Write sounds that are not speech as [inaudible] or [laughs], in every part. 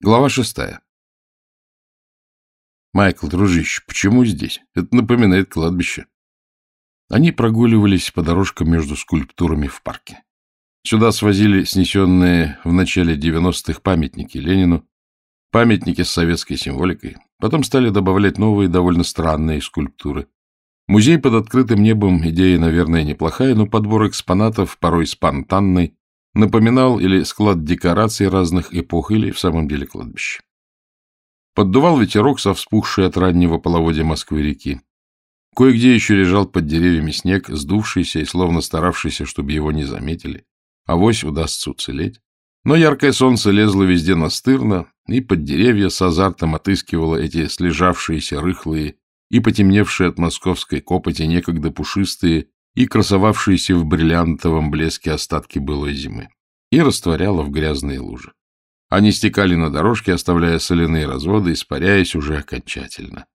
Глава шестая. Майкл, дружище, почему здесь? Это напоминает кладбище. Они прогуливались по дорожкам между скульптурами в парке. Сюда свозили снесенные в начале 90-х памятники Ленину, памятники с советской символикой. Потом стали добавлять новые, довольно странные скульптуры. Музей под открытым небом идея, наверное, неплохая, но подбор экспонатов, порой спонтанный, напоминал или склад декораций разных эпох, или в самом деле кладбище. Поддувал ветерок со вспухшей от раннего половодья Москвы-реки. Кое-где еще лежал под деревьями снег, сдувшийся и словно старавшийся, чтобы его не заметили. Авось удастся уцелеть. Но яркое солнце лезло везде настырно, и под деревья с азартом отыскивало эти слежавшиеся рыхлые и потемневшие от московской копоти некогда пушистые и красовавшиеся в бриллиантовом блеске остатки былой зимы, и растворяла в грязные лужи. Они стекали на дорожке, оставляя соляные разводы, испаряясь уже окончательно.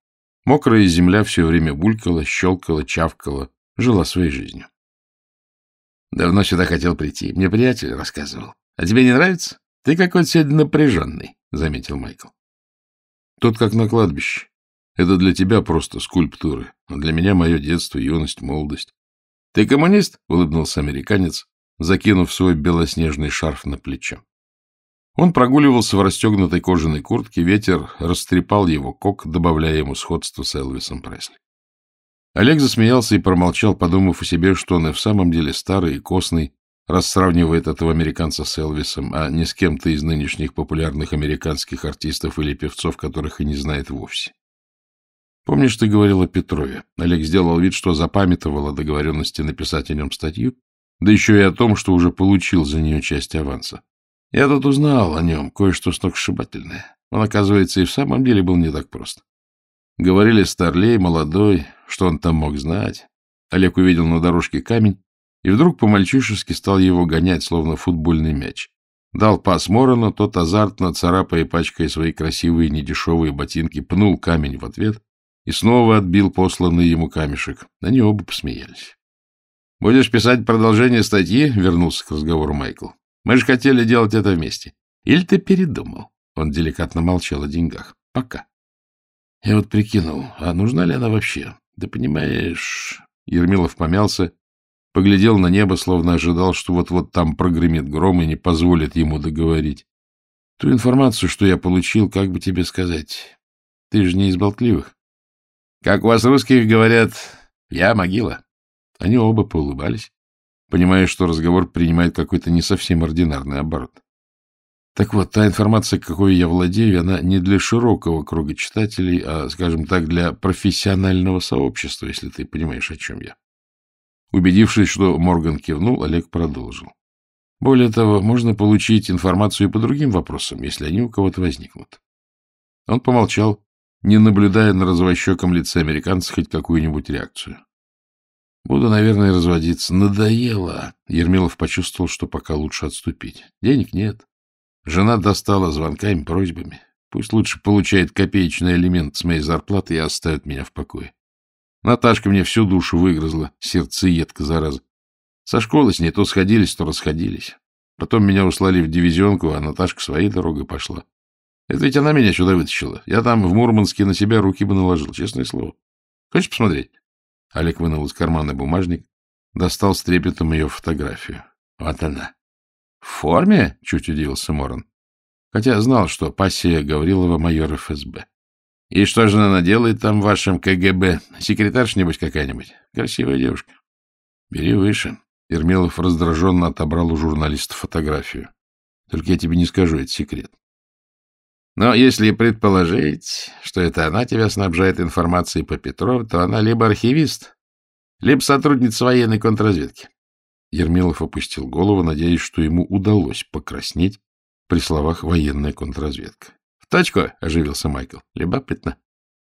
Мокрая земля все время булькала, щелкала, чавкала, жила своей жизнью. Давно сюда хотел прийти. Мне приятель рассказывал. А тебе не нравится? Ты какой-то сегодня напряженный, — заметил Майкл. Тут как на кладбище. Это для тебя просто скульптуры, а для меня мое детство, юность, молодость. — Ты коммунист? — улыбнулся американец, закинув свой белоснежный шарф на плечо. Он прогуливался в расстегнутой кожаной куртке, ветер растрепал его кок, добавляя ему сходство с Элвисом Пресли. Олег засмеялся и промолчал, подумав о себе, что он и в самом деле старый и костный, раз сравнивает этого американца с Элвисом, а не с кем-то из нынешних популярных американских артистов или певцов, которых и не знает вовсе. Помнишь, ты говорил о Петрове? Олег сделал вид, что запамятовал о договоренности написать о нем статью, да еще и о том, что уже получил за нее часть аванса. Я тут узнал о нем кое-что сногсшибательное. Он, оказывается, и в самом деле был не так прост. Говорили старлей, молодой, что он там мог знать. Олег увидел на дорожке камень и вдруг по-мальчишески стал его гонять, словно футбольный мяч. Дал пас Морону, тот азартно, царапая и пачкая свои красивые недешевые ботинки, пнул камень в ответ и снова отбил посланный ему камешек. Они оба посмеялись. — Будешь писать продолжение статьи? — вернулся к разговору Майкл. — Мы же хотели делать это вместе. Или ты передумал? Он деликатно молчал о деньгах. — Пока. Я вот прикинул, а нужна ли она вообще? Да понимаешь... Ермилов помялся, поглядел на небо, словно ожидал, что вот-вот там прогремит гром и не позволит ему договорить. Ту информацию, что я получил, как бы тебе сказать, ты же не из болтливых. Как у вас русских говорят, я могила. Они оба поулыбались, понимая, что разговор принимает какой-то не совсем ординарный оборот. Так вот, та информация, какой я владею, она не для широкого круга читателей, а, скажем так, для профессионального сообщества, если ты понимаешь, о чем я. Убедившись, что Морган кивнул, Олег продолжил. Более того, можно получить информацию и по другим вопросам, если они у кого-то возникнут. Он помолчал, не наблюдая на развощеком лице американца хоть какую-нибудь реакцию. Буду, наверное, разводиться. Надоело. Ермилов почувствовал, что пока лучше отступить. Денег нет. Жена достала звонками, просьбами. Пусть лучше получает копеечный элемент с моей зарплаты и оставит меня в покое. Наташка мне всю душу выгрызла, сердцеедка, зараза. Со школы с ней то сходились, то расходились. Потом меня услали в дивизионку, а Наташка своей дорогой пошла. Это ведь она меня сюда вытащила. Я там в Мурманске на себя руки бы наложил, честное слово. Хочешь посмотреть? Олег вынул из кармана бумажник, достал с трепетом ее фотографию. Вот она. В форме? Чуть удивился Моран. Хотя знал, что пассия Гаврилова майор ФСБ. И что же она делает там в вашем КГБ? Секретарша, нибудь, какая-нибудь? Красивая девушка. Бери выше. Ермилов раздраженно отобрал у журналиста фотографию. Только я тебе не скажу, это секрет. Но если предположить, что это она тебя снабжает информацией по Петров, то она либо архивист, либо сотрудница военной контрразведки. Ермилов опустил голову, надеясь, что ему удалось покраснеть при словах «военная контрразведка». — В точку, — оживился Майкл. — Любопытно.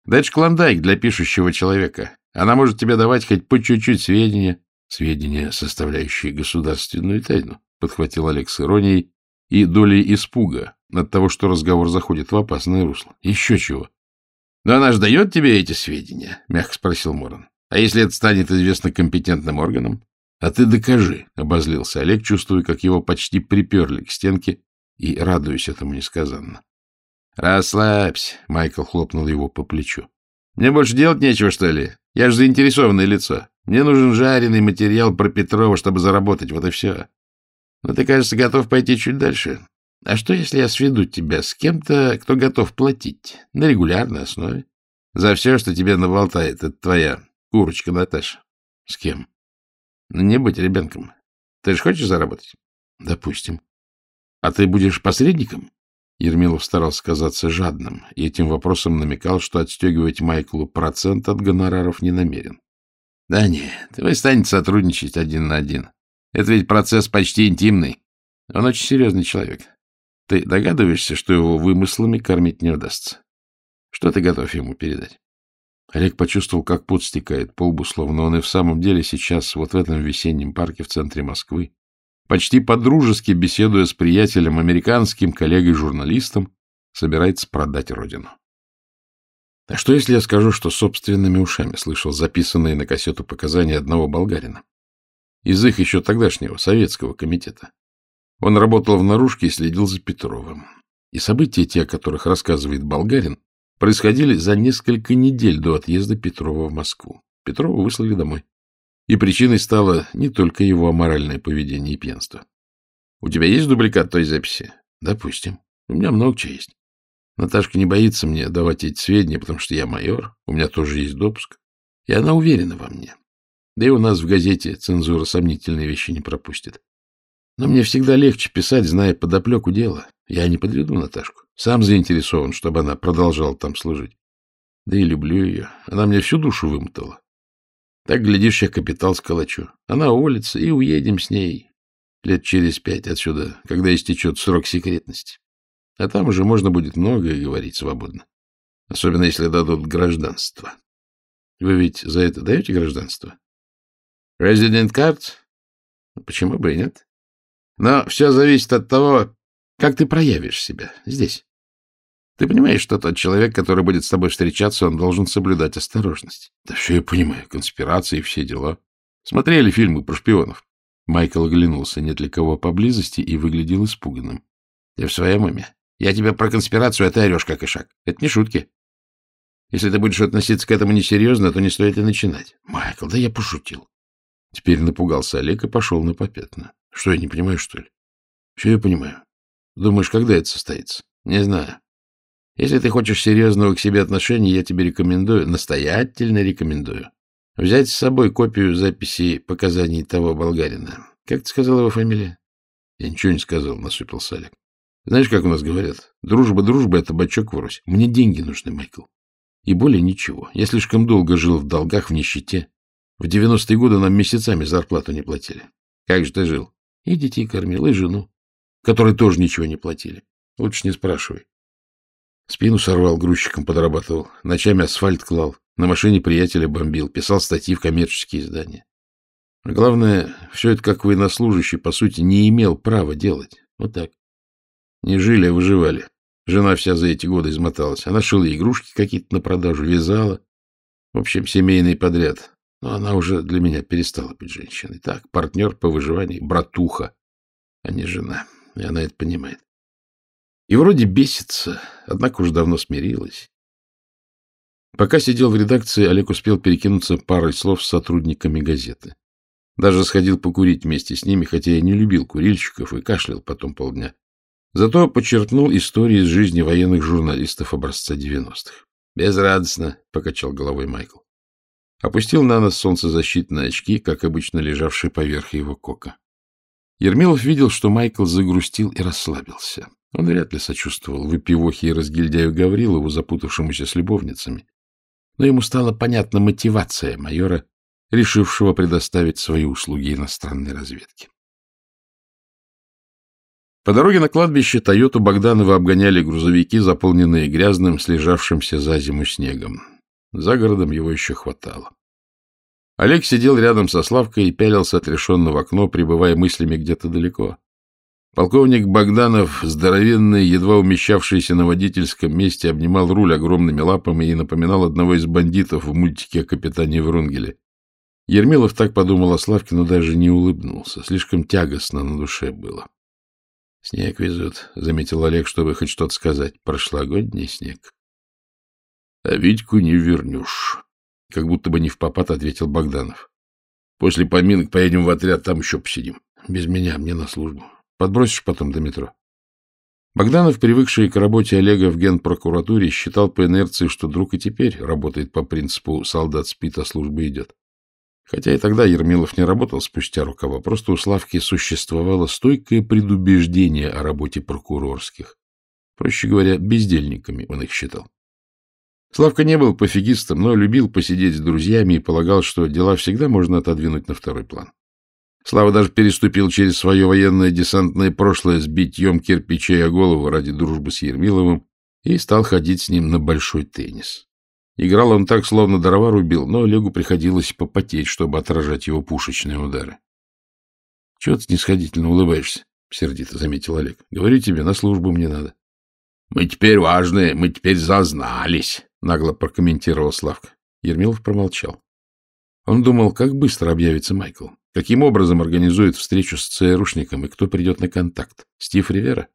Да это ж клондайк для пишущего человека. Она может тебе давать хоть по чуть-чуть сведения. — Сведения, составляющие государственную тайну, — подхватил Олег с иронией и долей испуга, от того, что разговор заходит в опасное русло. Еще чего. — Но она же дает тебе эти сведения? — мягко спросил Моран. — А если это станет известно компетентным органам? — А ты докажи, — обозлился Олег, чувствуя, как его почти приперли к стенке и радуясь этому несказанно. — Расслабься, — Майкл хлопнул его по плечу. — Мне больше делать нечего, что ли? Я же заинтересованное лицо. Мне нужен жареный материал про Петрова, чтобы заработать, вот и все. Но ты, кажется, готов пойти чуть дальше. А что, если я сведу тебя с кем-то, кто готов платить на регулярной основе? За все, что тебе наболтает, это твоя курочка Наташа. С кем? Ну, не быть ребенком. Ты же хочешь заработать? Допустим. А ты будешь посредником? Ермилов старался казаться жадным, и этим вопросом намекал, что отстегивать Майклу процент от гонораров не намерен. — Да нет, вы станете сотрудничать один на один. Это ведь процесс почти интимный. Он очень серьезный человек. Ты догадываешься, что его вымыслами кормить не удастся? Что ты готов ему передать? Олег почувствовал, как пот стекает по лбу, словно он и в самом деле сейчас, вот в этом весеннем парке в центре Москвы, почти подружески беседуя с приятелем, американским коллегой-журналистом, собирается продать родину. А что, если я скажу, что собственными ушами слышал записанные на кассету показания одного болгарина? Из их еще тогдашнего советского комитета. Он работал в наружке и следил за Петровым. И события, те, о которых рассказывает болгарин, происходили за несколько недель до отъезда Петрова в Москву. Петрова выслали домой. И причиной стало не только его аморальное поведение и пьянство. У тебя есть дубликат той записи? Допустим. У меня много чего есть. Наташка не боится мне давать эти сведения, потому что я майор, у меня тоже есть допуск. И она уверена во мне. Да и у нас в газете цензура сомнительные вещи не пропустит. Но мне всегда легче писать, зная подоплеку дела. Я не подведу Наташку. Сам заинтересован, чтобы она продолжала там служить. Да и люблю ее. Она мне всю душу вымотала. Так, глядишь, я капитал сколочу. Она уволится, и уедем с ней лет через пять отсюда, когда истечет срок секретности. А там уже можно будет многое говорить свободно. Особенно, если дадут гражданство. Вы ведь за это даете гражданство? Resident card? Почему бы и нет? Но все зависит от того, как ты проявишь себя здесь. Ты понимаешь, что тот человек, который будет с тобой встречаться, он должен соблюдать осторожность. Да все я понимаю, конспирации и все дела. Смотрели фильмы про шпионов. Майкл оглянулся, нет ли кого поблизости, и выглядел испуганным. Ты в своем уме? Я тебе про конспирацию, а ты орешь как и шаг. Это не шутки. Если ты будешь относиться к этому несерьезно, то не стоит и начинать. Майкл, да я пошутил. Теперь напугался Олег и пошел на попятно. Что, я не понимаю, что ли? Все я понимаю. Думаешь, когда это состоится? Не знаю. Если ты хочешь серьезного к себе отношения, я тебе рекомендую, настоятельно рекомендую, взять с собой копию записи показаний того болгарина. Как ты сказал его фамилия? Я ничего не сказал, насупился Олег. Знаешь, как у нас говорят? Дружба дружба — это бачок врозь. Мне деньги нужны, Майкл. И более ничего. Я слишком долго жил в долгах, в нищете. В девяностые годы нам месяцами зарплату не платили. Как же ты жил? И детей кормил, и жену, которые тоже ничего не платили. Лучше не спрашивай. Спину сорвал, грузчиком подрабатывал, ночами асфальт клал, на машине приятеля бомбил, писал статьи в коммерческие издания. А главное, все это как военнослужащий, по сути, не имел права делать. Вот так. Не жили, а выживали. Жена вся за эти годы измоталась. Она шила игрушки какие-то на продажу, вязала. В общем, семейный подряд. Но она уже для меня перестала быть женщиной. Так, партнер по выживанию, братуха, а не жена. И она это понимает. И вроде бесится, однако уже давно смирилась. Пока сидел в редакции, Олег успел перекинуться парой слов с сотрудниками газеты. Даже сходил покурить вместе с ними, хотя я не любил курильщиков и кашлял потом полдня. Зато подчеркнул истории из жизни военных журналистов образца 90-х. «Безрадостно», — покачал головой Майкл. Опустил на нос солнцезащитные очки, как обычно лежавшие поверх его кока. Ермилов видел, что Майкл загрустил и расслабился. Он вряд ли сочувствовал выпивохе и разгильдяю Гаврилову, запутавшемуся с любовницами. Но ему стала понятна мотивация майора, решившего предоставить свои услуги иностранной разведке. По дороге на кладбище Тойоту Богданова обгоняли грузовики, заполненные грязным, слежавшимся за зиму снегом. За городом его еще хватало. Олег сидел рядом со Славкой и пялился отрешенно в окно, пребывая мыслями где-то далеко. Полковник Богданов, здоровенный, едва умещавшийся на водительском месте, обнимал руль огромными лапами и напоминал одного из бандитов в мультике о капитане Врунгеле. Ермилов так подумал о Славке, но даже не улыбнулся. Слишком тягостно на душе было. — Снег везут, — заметил Олег, чтобы хоть что-то сказать. Прошлогодний снег. — А Витьку не вернешь, — как будто бы не в попад ответил Богданов. — После поминок поедем в отряд, там еще посидим. Без меня, мне на службу. Подбросишь потом до метро. Богданов, привыкший к работе Олега в генпрокуратуре, считал по инерции, что друг и теперь работает по принципу «солдат спит, а служба идет». Хотя и тогда Ермилов не работал спустя рукава, просто у Славки существовало стойкое предубеждение о работе прокурорских. Проще говоря, бездельниками он их считал. Славка не был пофигистом, но любил посидеть с друзьями и полагал, что дела всегда можно отодвинуть на второй план. Слава даже переступил через свое военное десантное прошлое с битьем кирпичей о голову ради дружбы с Ермиловым и стал ходить с ним на большой теннис. Играл он так, словно дрова рубил, но Олегу приходилось попотеть, чтобы отражать его пушечные удары. — Чего ты снисходительно улыбаешься? — сердито заметил Олег. — Говорю тебе, на службу мне надо. — Мы теперь важные, мы теперь зазнались, — нагло прокомментировал Славка. Ермилов промолчал. Он думал, как быстро объявится Майкл, каким образом организует встречу с ЦРУшником и кто придет на контакт. Стив Ривера?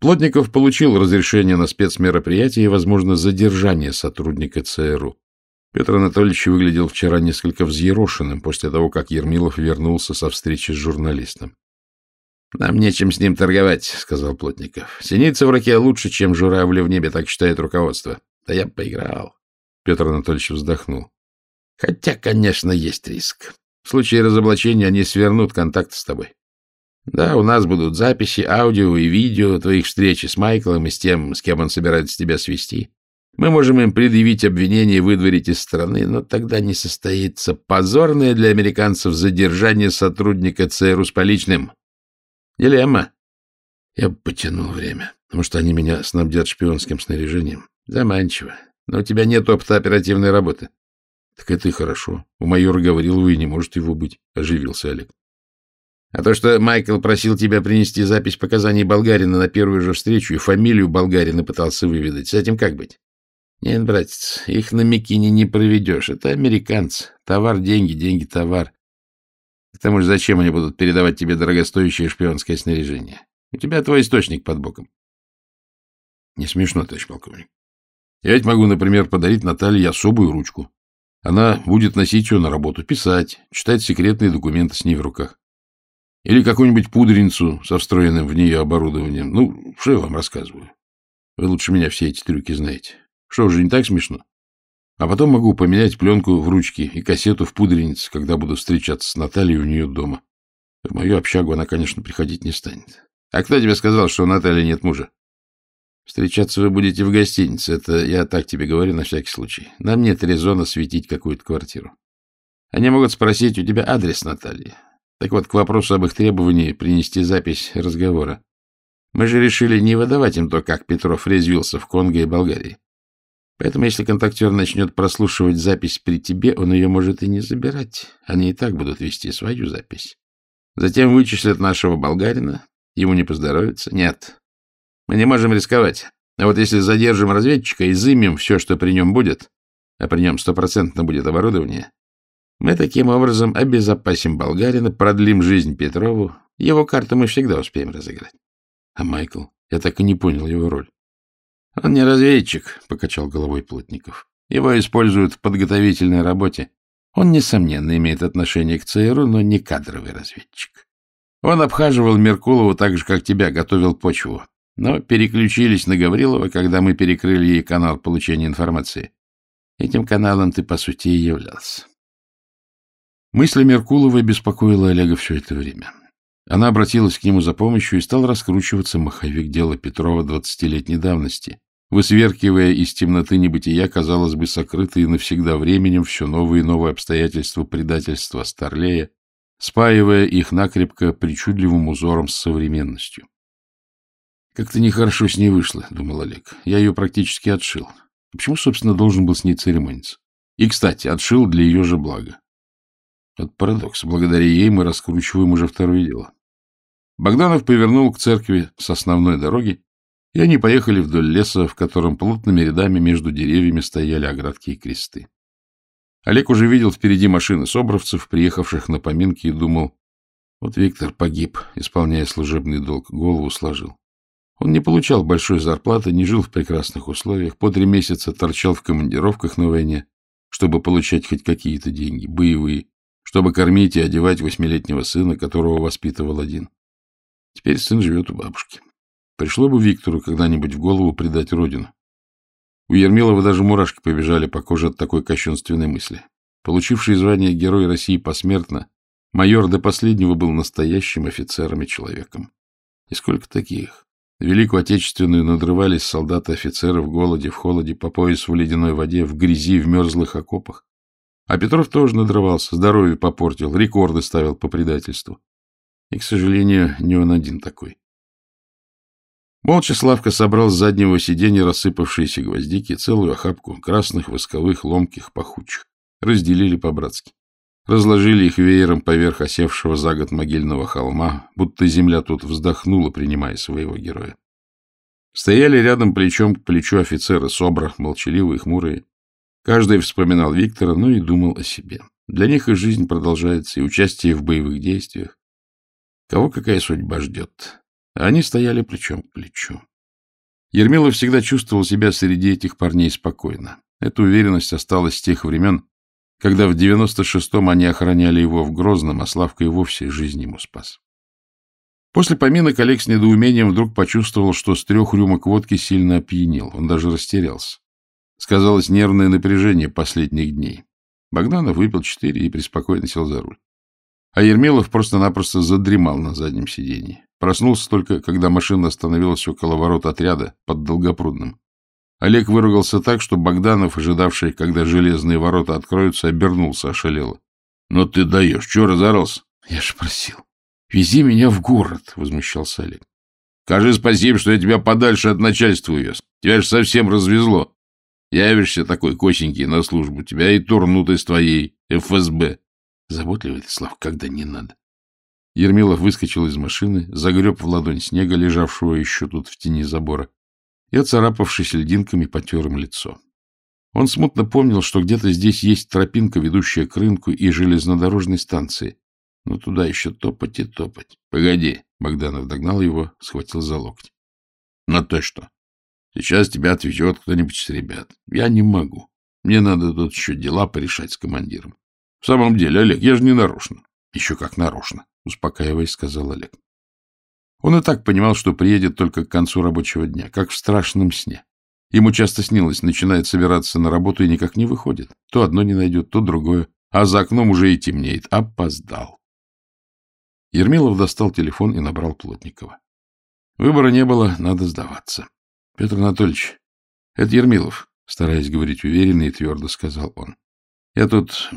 Плотников получил разрешение на спецмероприятие и, возможно, задержание сотрудника ЦРУ. Петр Анатольевич выглядел вчера несколько взъерошенным после того, как Ермилов вернулся со встречи с журналистом. — Нам нечем с ним торговать, — сказал Плотников. — Синица в руке лучше, чем журавли в небе, так считает руководство. Да я поиграл. Петр Анатольевич вздохнул. — Хотя, конечно, есть риск. В случае разоблачения они свернут контакт с тобой. Да, у нас будут записи, аудио и видео твоих встреч с Майклом и с тем, с кем он собирается тебя свести. Мы можем им предъявить обвинение и выдворить из страны, но тогда не состоится позорное для американцев задержание сотрудника ЦРУ с поличным. Дилемма. Я потянул время, потому что они меня снабдят шпионским снаряжением. Заманчиво. Но у тебя нет опыта оперативной работы. Так это и хорошо. У майора Гаврилова и не может его быть, — оживился Олег. А то, что Майкл просил тебя принести запись показаний Болгарина на первую же встречу и фамилию Болгарина пытался выведать, с этим как быть? Нет, братец, их на Микине не проведешь. Это американцы. Товар — деньги, деньги — товар. К тому же зачем они будут передавать тебе дорогостоящее шпионское снаряжение? У тебя твой источник под боком. Не смешно, товарищ полковник. Я ведь могу, например, подарить Наталье особую ручку. Она будет носить ее на работу, писать, читать секретные документы с ней в руках. Или какую-нибудь пудреницу со встроенным в нее оборудованием. Ну, что я вам рассказываю? Вы лучше меня все эти трюки знаете. Что, уже не так смешно? А потом могу поменять пленку в ручке и кассету в пудренице, когда буду встречаться с Натальей у нее дома. В мою общагу она, конечно, приходить не станет. А кто тебе сказал, что у Натальи нет мужа? Встречаться вы будете в гостинице. Это я так тебе говорю на всякий случай. Нам нет резона светить какую-то квартиру. Они могут спросить у тебя адрес Натальи. Так вот, к вопросу об их требовании принести запись разговора. Мы же решили не выдавать им то, как Петров резвился в Конго и Болгарии. Поэтому, если контактер начнет прослушивать запись при тебе, он ее может и не забирать. Они и так будут вести свою запись. Затем вычислят нашего болгарина. Ему не поздоровится. Нет. Мы не можем рисковать. А вот если задержим разведчика, и изымем все, что при нем будет, а при нем стопроцентно будет оборудование, мы таким образом обезопасим болгарина, продлим жизнь Петрову. Его карту мы всегда успеем разыграть. А Майкл? Я так и не понял его роль. Он не разведчик, — покачал головой Плотников. Его используют в подготовительной работе. Он, несомненно, имеет отношение к ЦРУ, но не кадровый разведчик. Он обхаживал Меркулову так же, как тебя, готовил почву. Но переключились на Гаврилова, когда мы перекрыли ей канал получения информации. Этим каналом ты, по сути, и являлся. Мысль Меркуловой беспокоила Олега все это время. Она обратилась к нему за помощью и стал раскручиваться маховик дела Петрова двадцатилетней давности, высверкивая из темноты небытия, казалось бы, сокрытые навсегда временем все новые и новые обстоятельства предательства Старлея, спаивая их накрепко причудливым узором с современностью. «Как-то нехорошо с ней вышло», — думал Олег. «Я ее практически отшил. Почему, собственно, должен был с ней церемониться? И, кстати, отшил для ее же блага. Вот парадокс. Благодаря ей мы раскручиваем уже второе дело. Богданов повернул к церкви с основной дороги, и они поехали вдоль леса, в котором плотными рядами между деревьями стояли оградки и кресты. Олег уже видел впереди машины собровцев, приехавших на поминки, и думал, Вот Виктор погиб, исполняя служебный долг, голову сложил. Он не получал большой зарплаты, не жил в прекрасных условиях, по три месяца торчал в командировках на войне, чтобы получать хоть какие-то деньги, боевые, чтобы кормить и одевать восьмилетнего сына, которого воспитывал один. Теперь сын живет у бабушки. Пришло бы Виктору когда-нибудь в голову предать родину. У Ермилова даже мурашки побежали по коже от такой кощунственной мысли. Получивший звание Герой России посмертно, майор до последнего был настоящим офицером и человеком. И сколько таких? Великую Отечественную надрывались солдаты-офицеры в голоде, в холоде, по пояс в ледяной воде, в грязи, в мерзлых окопах. А Петров тоже надрывался, здоровье попортил, рекорды ставил по предательству. И, к сожалению, не он один такой. Молча Славка собрал с заднего сиденья рассыпавшиеся гвоздики, целую охапку красных, восковых, ломких, пахучих. Разделили по-братски. Разложили их веером поверх осевшего за год могильного холма, будто земля тут вздохнула, принимая своего героя. Стояли рядом плечом к плечу офицеры СОБРа, молчаливые, хмурые. Каждый вспоминал Виктора, но и думал о себе. Для них и жизнь продолжается, и участие в боевых действиях. Кого какая судьба ждет? А они стояли плечом к плечу. Ермилов всегда чувствовал себя среди этих парней спокойно. Эта уверенность осталась с тех времен, когда в 96-м они охраняли его в Грозном, а Славка и вовсе жизнь ему спас. После поминок Олег с недоумением вдруг почувствовал, что с трех рюмок водки сильно опьянел. Он даже растерялся. Сказалось нервное напряжение последних дней. Богданов выпил четыре и преспокойно сел за руль. А Ермилов просто-напросто задремал на заднем сиденье. Проснулся только, когда машина остановилась около ворот отряда под Долгопрудным. Олег выругался так, что Богданов, ожидавший, когда железные ворота откроются, обернулся ошалело. — Ну ты даешь, чего разорался? — Я же просил. — Вези меня в город, — возмущался Олег. — Скажи спасибо, что я тебя подальше от начальства увез. Тебя же совсем развезло. Явишься такой косенький на службу, тебя и турнут из твоей ФСБ. Заботливый ты, Слав, когда не надо. Ермилов выскочил из машины, загреб в ладонь снега, лежавшего еще тут в тени забора, и, оцарапавшись льдинками, потер им лицо. Он смутно помнил, что где-то здесь есть тропинка, ведущая к рынку и железнодорожной станции. Но туда еще топать и топать. — Погоди, — Богданов догнал его, схватил за локоть. — Ну то что? Сейчас тебя отвезет кто-нибудь из ребят. Я не могу. Мне надо тут еще дела порешать с командиром. В самом деле, Олег, я же не нарочно. — Еще как нарочно, — успокаиваясь, сказал Олег. Он и так понимал, что приедет только к концу рабочего дня, как в страшном сне. Ему часто снилось, начинает собираться на работу и никак не выходит. То одно не найдет, то другое. А за окном уже и темнеет. Опоздал. Ермилов достал телефон и набрал Плотникова. Выбора не было, надо сдаваться. — Петр Анатольевич, это Ермилов, — стараясь говорить уверенно и твердо, сказал он. — Я тут...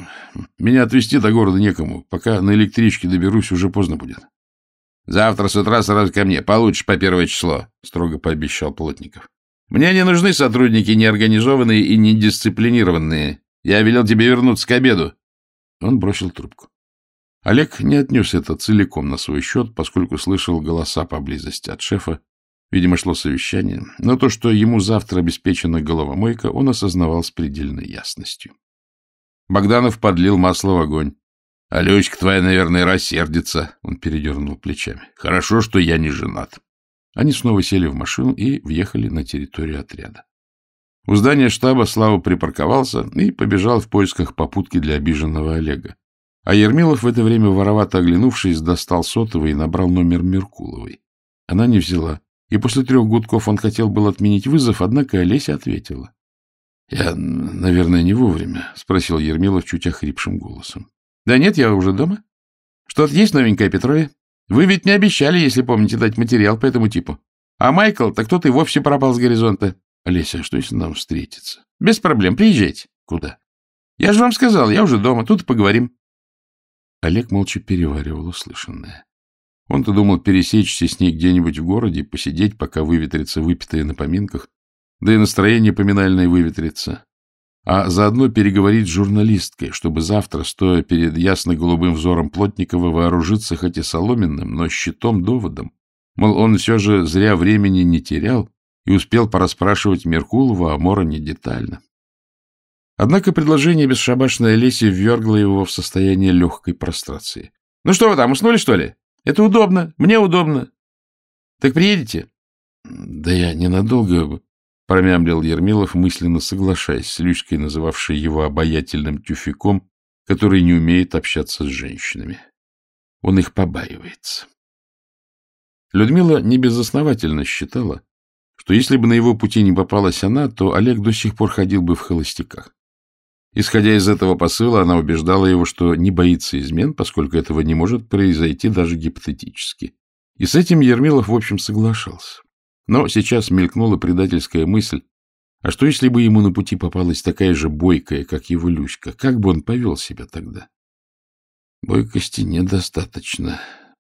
Меня отвезти до города некому. Пока на электричке доберусь, уже поздно будет. — Завтра с утра сразу ко мне. Получишь по первое число, — строго пообещал Плотников. — Мне не нужны сотрудники неорганизованные и недисциплинированные. Я велел тебе вернуться к обеду. Он бросил трубку. Олег не отнес это целиком на свой счет, поскольку слышал голоса поблизости от шефа. Видимо, шло совещание. Но то, что ему завтра обеспечена головомойка, он осознавал с предельной ясностью. Богданов подлил масло в огонь. — Алечка твоя, наверное, рассердится, — он передернул плечами. — Хорошо, что я не женат. Они снова сели в машину и въехали на территорию отряда. У здания штаба Слава припарковался и побежал в поисках попутки для обиженного Олега. А Ермилов в это время, воровато оглянувшись, достал сотовый и набрал номер Меркуловой. Она не взяла, и после трех гудков он хотел был отменить вызов, однако Олеся ответила. — Я, наверное, не вовремя, — спросил Ермилов чуть охрипшим голосом. Да нет, я уже дома. Что-то есть новенькое, Петрове? Вы ведь не обещали, если помните, дать материал по этому типу. А Майкл, так тот и вовсе пропал с горизонта. Олеся, а что если нам встретиться? Без проблем, приезжайте. Куда? Я же вам сказал, я уже дома, тут поговорим. Олег молча переваривал услышанное. Он-то думал пересечься с ней где-нибудь в городе, посидеть, пока выветрится выпитое на поминках, да и настроение поминальное выветрится а заодно переговорить с журналисткой, чтобы завтра, стоя перед ясно-голубым взором Плотникова, вооружиться хоть и соломенным, но щитом-доводом. Мол, он все же зря времени не терял и успел порасспрашивать Меркулова о Мороне детально. Однако предложение бесшабашной Олеси ввергло его в состояние легкой прострации. — Ну что вы там, уснули, что ли? Это удобно, мне удобно. Так приедете? — Да я ненадолго, — промямлил Ермилов, мысленно соглашаясь с Люськой, называвшей его обаятельным тюфяком, который не умеет общаться с женщинами. Он их побаивается. Людмила небезосновательно считала, что если бы на его пути не попалась она, то Олег до сих пор ходил бы в холостяках. Исходя из этого посыла, она убеждала его, что не боится измен, поскольку этого не может произойти даже гипотетически. И с этим Ермилов, в общем, соглашался. Но сейчас мелькнула предательская мысль, а что, если бы ему на пути попалась такая же бойкая, как его Люська? Как бы он повел себя тогда? Бойкости недостаточно.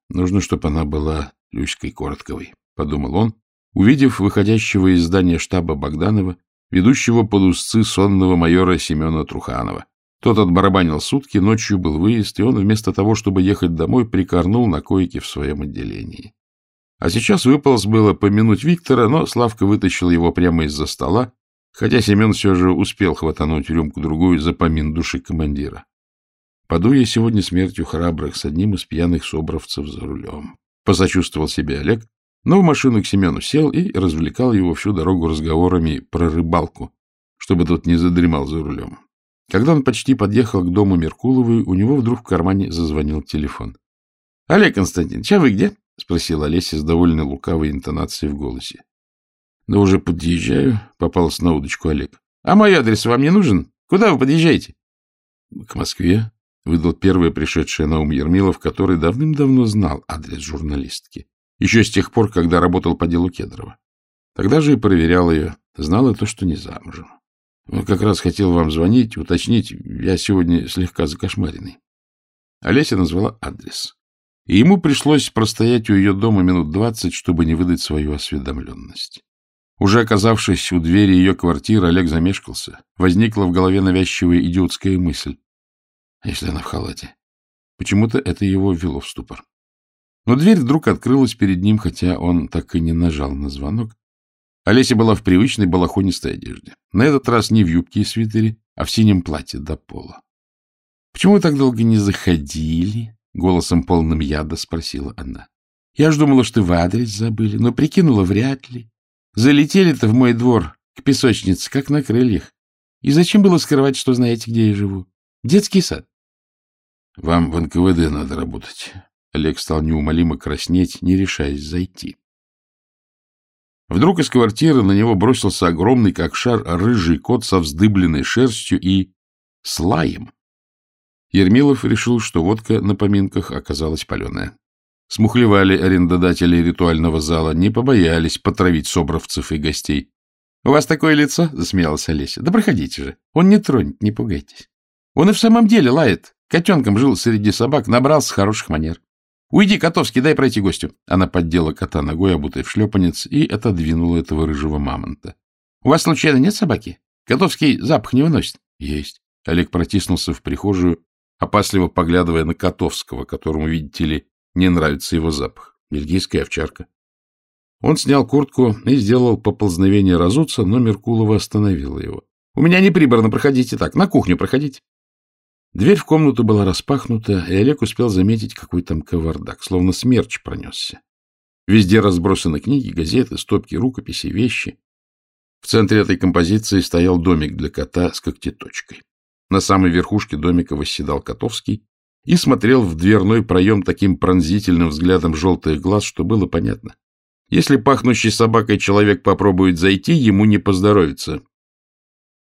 Нужно, чтобы она была Люськой Коротковой, — подумал он, увидев выходящего из здания штаба Богданова, ведущего под узцы сонного майора Семена Труханова. Тот отбарабанил сутки, ночью был выезд, и он вместо того, чтобы ехать домой, прикорнул на койке в своем отделении. А сейчас выполз было помянуть Виктора, но Славка вытащил его прямо из-за стола, хотя Семен все же успел хватануть рюмку-другую за помин души командира. Паду я сегодня смертью храбрых с одним из пьяных собровцев за рулем. Посочувствовал себе Олег, но в машину к Семену сел и развлекал его всю дорогу разговорами про рыбалку, чтобы тот не задремал за рулем. Когда он почти подъехал к дому Меркуловой, у него вдруг в кармане зазвонил телефон. — Олег Константинович, а вы где? — спросила Олеся с довольно лукавой интонацией в голосе. — Да уже подъезжаю, — попался на удочку Олег. — А мой адрес вам не нужен? Куда вы подъезжаете? — К Москве, — выдал первое пришедшее на ум Ермилов, который давным-давно знал адрес журналистки. Еще с тех пор, когда работал по делу Кедрова. Тогда же и проверял ее, знала то, что не замужем. Как раз хотел вам звонить, уточнить, я сегодня слегка закошмаренный. Олеся назвала адрес. И ему пришлось простоять у ее дома минут двадцать, чтобы не выдать свою осведомленность. Уже оказавшись у двери ее квартиры, Олег замешкался. Возникла в голове навязчивая идиотская мысль. А если она в халате? Почему-то это его ввело в ступор. Но дверь вдруг открылась перед ним, хотя он так и не нажал на звонок. Олеся была в привычной балахонистой одежде. На этот раз не в юбке и свитере, а в синем платье до пола. — Почему вы так долго не заходили? — голосом полным яда спросила она. — Я ж думала, что вы адрес забыли, но прикинула вряд ли. Залетели-то в мой двор к песочнице, как на крыльях. И зачем было скрывать, что знаете, где я живу? Детский сад. — Вам в НКВД надо работать. Олег стал неумолимо краснеть, не решаясь зайти. Вдруг из квартиры на него бросился огромный, как шар, рыжий кот со вздыбленной шерстью и с лаем. Ермилов решил, что водка на поминках оказалась паленая. Смухлевали арендодатели ритуального зала, не побоялись потравить собровцев и гостей. — У вас такое лицо? — засмеялась Олеся. — Да проходите же. Он не тронет, не пугайтесь. Он и в самом деле лает. Котенком жил среди собак, набрался хороших манер. «Уйди, Котовский, дай пройти гостю». Она поддела кота ногой, обутой в шлепанец, и отодвинула этого рыжего мамонта. «У вас, случайно, нет собаки? Котовский запах не выносит?» «Есть». Олег протиснулся в прихожую, опасливо поглядывая на Котовского, которому, видите ли, не нравится его запах. Бельгийская овчарка. Он снял куртку и сделал поползновение разуться, но Меркулова остановила его. — У меня не прибрано, проходите так. На кухню проходите. Дверь в комнату была распахнута, и Олег успел заметить, какой там кавардак, словно смерч пронесся. Везде разбросаны книги, газеты, стопки рукописей, вещи. В центре этой композиции стоял домик для кота с когтеточкой. На самой верхушке домика восседал Котовский и смотрел в дверной проем таким пронзительным взглядом желтых глаз, что было понятно. Если пахнущий собакой человек попробует зайти, ему не поздоровится.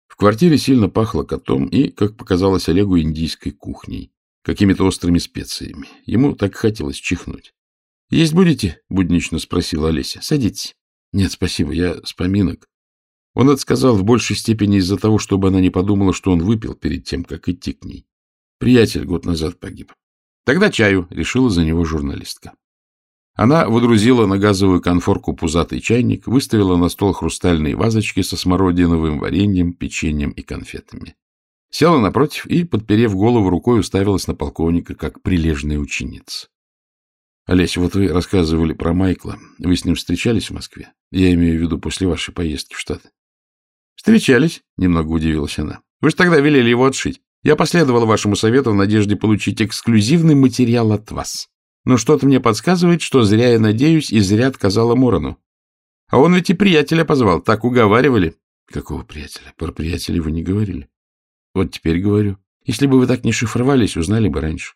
В квартире сильно пахло котом и, как показалось Олегу, индийской кухней, какими-то острыми специями. Ему так хотелось чихнуть. — Есть будете? — буднично спросила Олеся. — Садитесь. — Нет, спасибо, я с поминок. Он это сказал в большей степени из-за того, чтобы она не подумала, что он выпил перед тем, как идти к ней. Приятель год назад погиб. — Тогда чаю, — решила за него журналистка. Она водрузила на газовую конфорку пузатый чайник, выставила на стол хрустальные вазочки со смородиновым вареньем, печеньем и конфетами. Села напротив и, подперев голову рукой, уставилась на полковника, как прилежная ученица. — Олесь, вот вы рассказывали про Майкла. Вы с ним встречались в Москве? Я имею в виду после вашей поездки в Штаты. — Встречались, — немного удивилась она. — Вы же тогда велели его отшить. Я последовала вашему совету в надежде получить эксклюзивный материал от вас. Но что-то мне подсказывает, что зря я надеюсь и зря отказала Морону. А он ведь и приятеля позвал, так уговаривали. Какого приятеля? Про приятелей вы не говорили. Вот теперь говорю. Если бы вы так не шифровались, узнали бы раньше.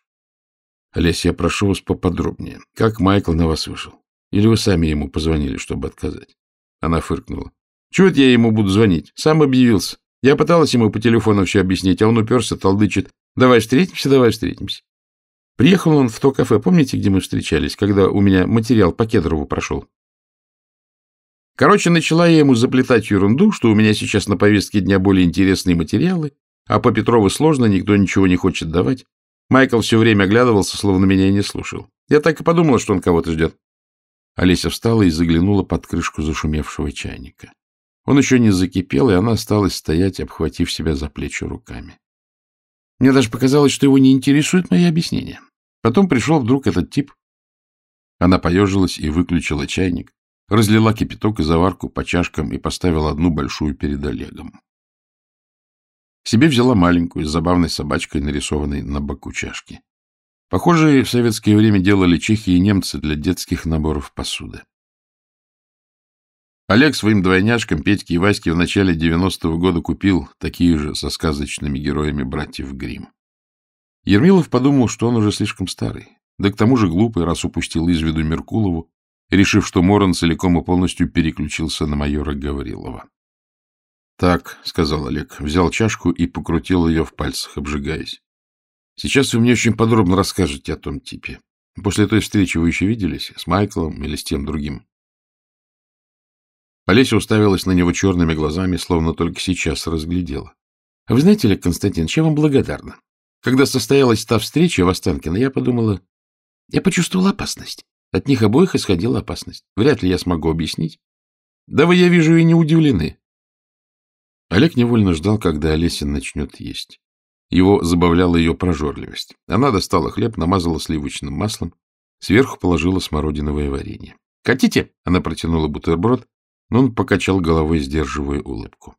Олеся, я прошу вас поподробнее. Как Майкл на вас вышел? Или вы сами ему позвонили, чтобы отказать? Она фыркнула. Чего это я ему буду звонить? Сам объявился. Я пыталась ему по телефону все объяснить, а он уперся, толдычит. Давай встретимся, давай встретимся. Приехал он в то кафе, помните, где мы встречались, когда у меня материал по Кедрову прошел? Короче, начала я ему заплетать ерунду, что у меня сейчас на повестке дня более интересные материалы, а по Петрову сложно, никто ничего не хочет давать. Майкл все время оглядывался, словно меня не слушал. Я так и подумала, что он кого-то ждет. Олеся встала и заглянула под крышку зашумевшего чайника. Он еще не закипел, и она осталась стоять, обхватив себя за плечи руками. Мне даже показалось, что его не интересует мои объяснения. Потом пришел вдруг этот тип. Она поежилась и выключила чайник, разлила кипяток и заварку по чашкам и поставила одну большую перед Олегом. Себе взяла маленькую, с забавной собачкой, нарисованной на боку чашки. Похожие в советское время делали чехи и немцы для детских наборов посуды. Олег своим двойняшкам Петьке и Ваське в начале 90-го года купил такие же со сказочными героями братьев Грим. Ермилов подумал, что он уже слишком старый, да к тому же глупый, раз упустил из виду Меркулову, решив, что Моран целиком и полностью переключился на майора Гаврилова. — Так, — сказал Олег, взял чашку и покрутил ее в пальцах, обжигаясь. — Сейчас вы мне очень подробно расскажете о том типе. После той встречи вы еще виделись? С Майклом или с тем другим? Олеся уставилась на него черными глазами, словно только сейчас разглядела. — А вы знаете, Олег Константинович, я вам благодарна. Когда состоялась та встреча в Останкино, я подумала... Я почувствовала опасность. От них обоих исходила опасность. Вряд ли я смогу объяснить. Да вы, я вижу, и не удивлены. Олег невольно ждал, когда Олеся начнет есть. Его забавляла ее прожорливость. Она достала хлеб, намазала сливочным маслом, сверху положила смородиновое варенье. «Хотите?» — она протянула бутерброд, но он покачал головой, сдерживая улыбку.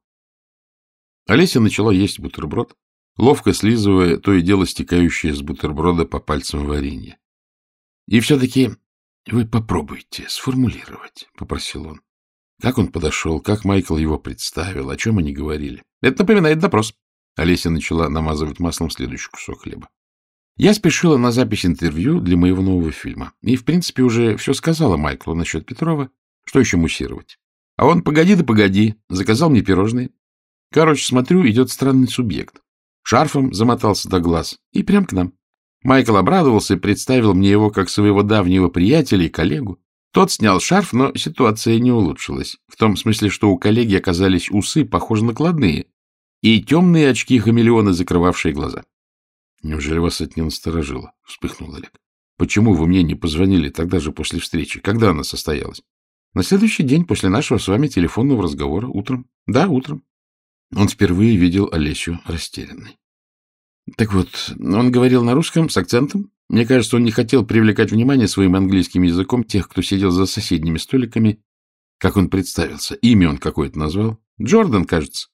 Олеся начала есть бутерброд, ловко слизывая то и дело стекающее с бутерброда по пальцам варенье. — И все-таки вы попробуйте сформулировать, — попросил он. Как он подошел, как Майкл его представил, о чем они говорили. Это напоминает допрос. Олеся начала намазывать маслом следующий кусок хлеба. Я спешила на запись интервью для моего нового фильма. И, в принципе, уже все сказала Майклу насчет Петрова. Что еще муссировать? А он, погоди да погоди, заказал мне пирожные. Короче, смотрю, идет странный субъект. Шарфом замотался до глаз. И прям к нам. Майкл обрадовался и представил мне его как своего давнего приятеля и коллегу. Тот снял шарф, но ситуация не улучшилась. В том смысле, что у коллеги оказались усы, похоже, накладные, и темные очки-хамелеоны, закрывавшие глаза. — Неужели вас это не насторожило? — вспыхнул Олег. — Почему вы мне не позвонили тогда же после встречи? Когда она состоялась? На следующий день после нашего с вами телефонного разговора утром. Да, утром. Он впервые видел Олесю растерянной. Так вот, он говорил на русском с акцентом. Мне кажется, он не хотел привлекать внимание своим английским языком тех, кто сидел за соседними столиками. Как он представился? Имя он какое-то назвал? Джордан, кажется.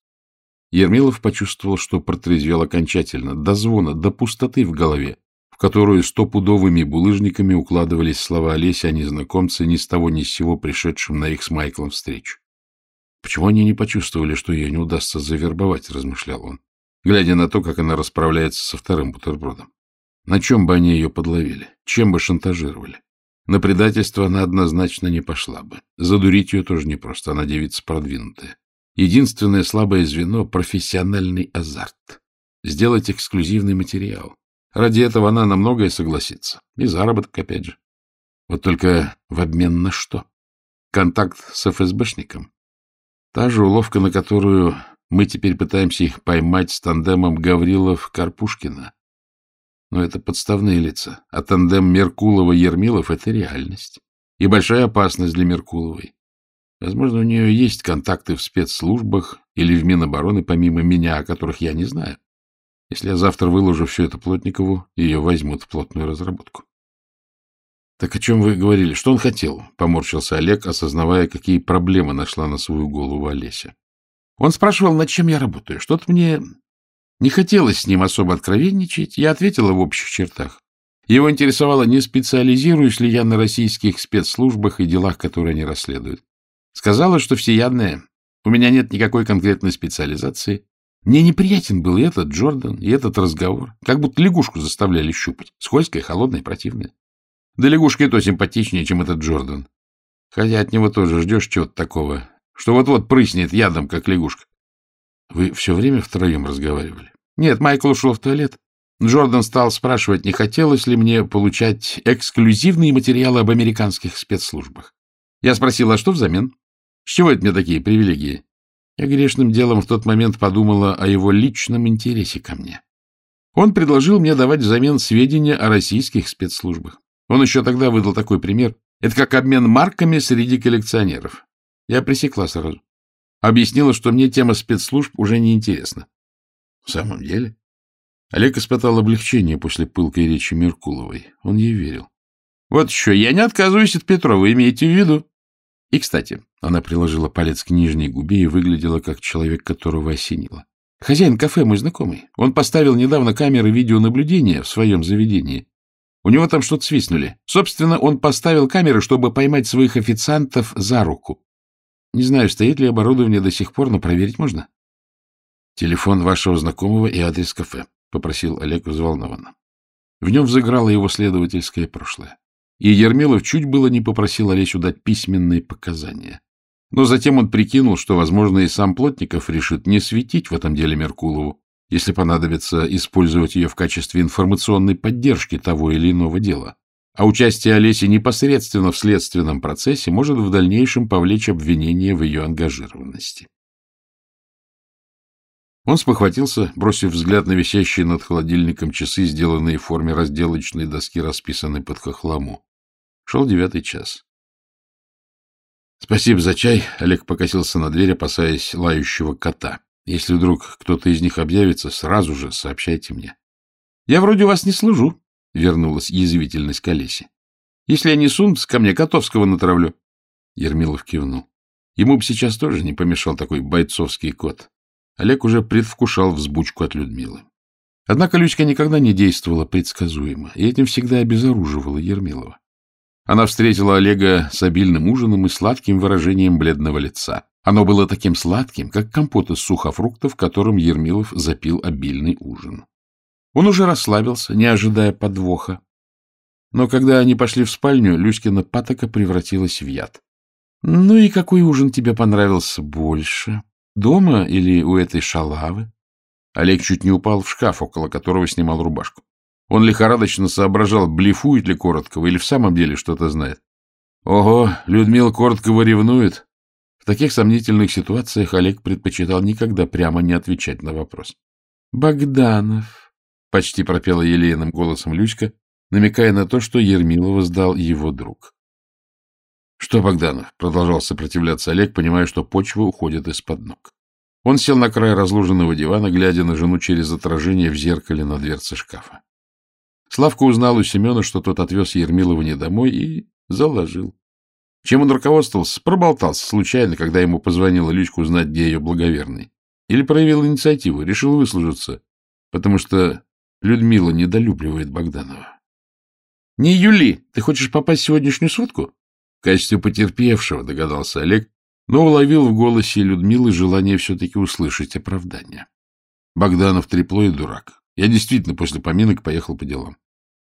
Ермилов почувствовал, что протрезвел окончательно, до звона, до пустоты в голове которую стопудовыми булыжниками укладывались слова Олеси о незнакомце ни с того ни с сего пришедшем на их с Майклом встречу. Почему они не почувствовали, что ее не удастся завербовать, размышлял он, глядя на то, как она расправляется со вторым бутербродом. На чем бы они ее подловили? Чем бы шантажировали? На предательство она однозначно не пошла бы. Задурить ее тоже непросто, она девица продвинутая. Единственное слабое звено — профессиональный азарт. Сделать эксклюзивный материал. Ради этого она на многое согласится. И заработок, опять же. Вот только в обмен на что? Контакт с ФСБшником. Та же уловка, на которую мы теперь пытаемся их поймать с тандемом Гаврилов-Карпушкина. Но это подставные лица. А тандем Меркулова-Ермилов — это реальность. И большая опасность для Меркуловой. Возможно, у нее есть контакты в спецслужбах или в Минобороны, помимо меня, о которых я не знаю. Если я завтра выложу все это Плотникову, ее возьмут в плотную разработку. — Так о чем вы говорили? Что он хотел? — поморщился Олег, осознавая, какие проблемы нашла на свою голову Олеся. Он спрашивал, над чем я работаю. Что-то мне не хотелось с ним особо откровенничать. Я ответила в общих чертах. Его интересовало, не специализируюсь ли я на российских спецслужбах и делах, которые они расследуют. Сказала, что всеядная. У меня нет никакой конкретной специализации. Мне неприятен был и этот Джордан, и этот разговор. Как будто лягушку заставляли щупать. Скользкая, холодная, противная. Да лягушка и то симпатичнее, чем этот Джордан. Хотя от него тоже ждешь чего-то такого, что вот-вот прыснет ядом, как лягушка. Вы все время втроем разговаривали? Нет, Майкл ушел в туалет. Джордан стал спрашивать, не хотелось ли мне получать эксклюзивные материалы об американских спецслужбах. Я спросил, а что взамен? С чего это мне такие привилегии? Я грешным делом в тот момент подумала о его личном интересе ко мне. Он предложил мне давать взамен сведения о российских спецслужбах. Он еще тогда выдал такой пример. Это как обмен марками среди коллекционеров. Я пресекла сразу. Объяснила, что мне тема спецслужб уже не интересна. В самом деле? Олег испытал облегчение после пылкой речи Меркуловой. Он ей верил. Вот еще, я не отказываюсь от Петрова, имейте в виду. И, кстати, она приложила палец к нижней губе и выглядела как человек, которого осенило. Хозяин кафе мой знакомый. Он поставил недавно камеры видеонаблюдения в своем заведении. У него там что-то свистнули. Собственно, он поставил камеры, чтобы поймать своих официантов за руку. Не знаю, стоит ли оборудование до сих пор, но проверить можно. Телефон вашего знакомого и адрес кафе, — попросил Олег взволнованно. В нем взыграло его следовательское прошлое и Ермилов чуть было не попросил Олесю дать письменные показания. Но затем он прикинул, что, возможно, и сам Плотников решит не светить в этом деле Меркулову, если понадобится использовать ее в качестве информационной поддержки того или иного дела. А участие Олеси непосредственно в следственном процессе может в дальнейшем повлечь обвинение в ее ангажированности. Он спохватился, бросив взгляд на висящие над холодильником часы, сделанные в форме разделочной доски, расписанной под хохлому. Шел девятый час. — Спасибо за чай. Олег покосился на дверь, опасаясь лающего кота. Если вдруг кто-то из них объявится, сразу же сообщайте мне. — Я вроде вас не служу, — вернулась язвительность к Олесе. — Если они сунутся ко мне, Котовского натравлю. Ермилов кивнул. Ему бы сейчас тоже не помешал такой бойцовский кот. Олег уже предвкушал взбучку от Людмилы. Однако Люська никогда не действовала предсказуемо, и этим всегда обезоруживала Ермилова. Она встретила Олега с обильным ужином и сладким выражением бледного лица. Оно было таким сладким, как компот из сухофруктов, которым Ермилов запил обильный ужин. Он уже расслабился, не ожидая подвоха. Но когда они пошли в спальню, Люськина патока превратилась в яд. — Ну и какой ужин тебе понравился больше? Дома или у этой шалавы? Олег чуть не упал в шкаф, около которого снимал рубашку. Он лихорадочно соображал, блефует ли Короткого или в самом деле что-то знает. Ого, Людмила Короткого ревнует. В таких сомнительных ситуациях Олег предпочитал никогда прямо не отвечать на вопрос. «Богданов», — почти пропела елейным голосом Люська, намекая на то, что Ермилова сдал его друг. «Что, Богданов?» — продолжал сопротивляться Олег, понимая, что почва уходит из-под ног. Он сел на край разложенного дивана, глядя на жену через отражение в зеркале на дверце шкафа. Славка узнал у Семена, что тот отвез Ермилова не домой и заложил. Чем он руководствовался? Проболтался случайно, когда ему позвонила Лючка узнать, где ее благоверный. Или проявил инициативу, решил выслужиться, потому что Людмила недолюбливает Богданова. — Не Юли, ты хочешь попасть в сегодняшнюю сводку? В качестве потерпевшего, догадался Олег, но уловил в голосе Людмилы желание все-таки услышать оправдание. Богданов трепло и дурак. Я действительно после поминок поехал по делам.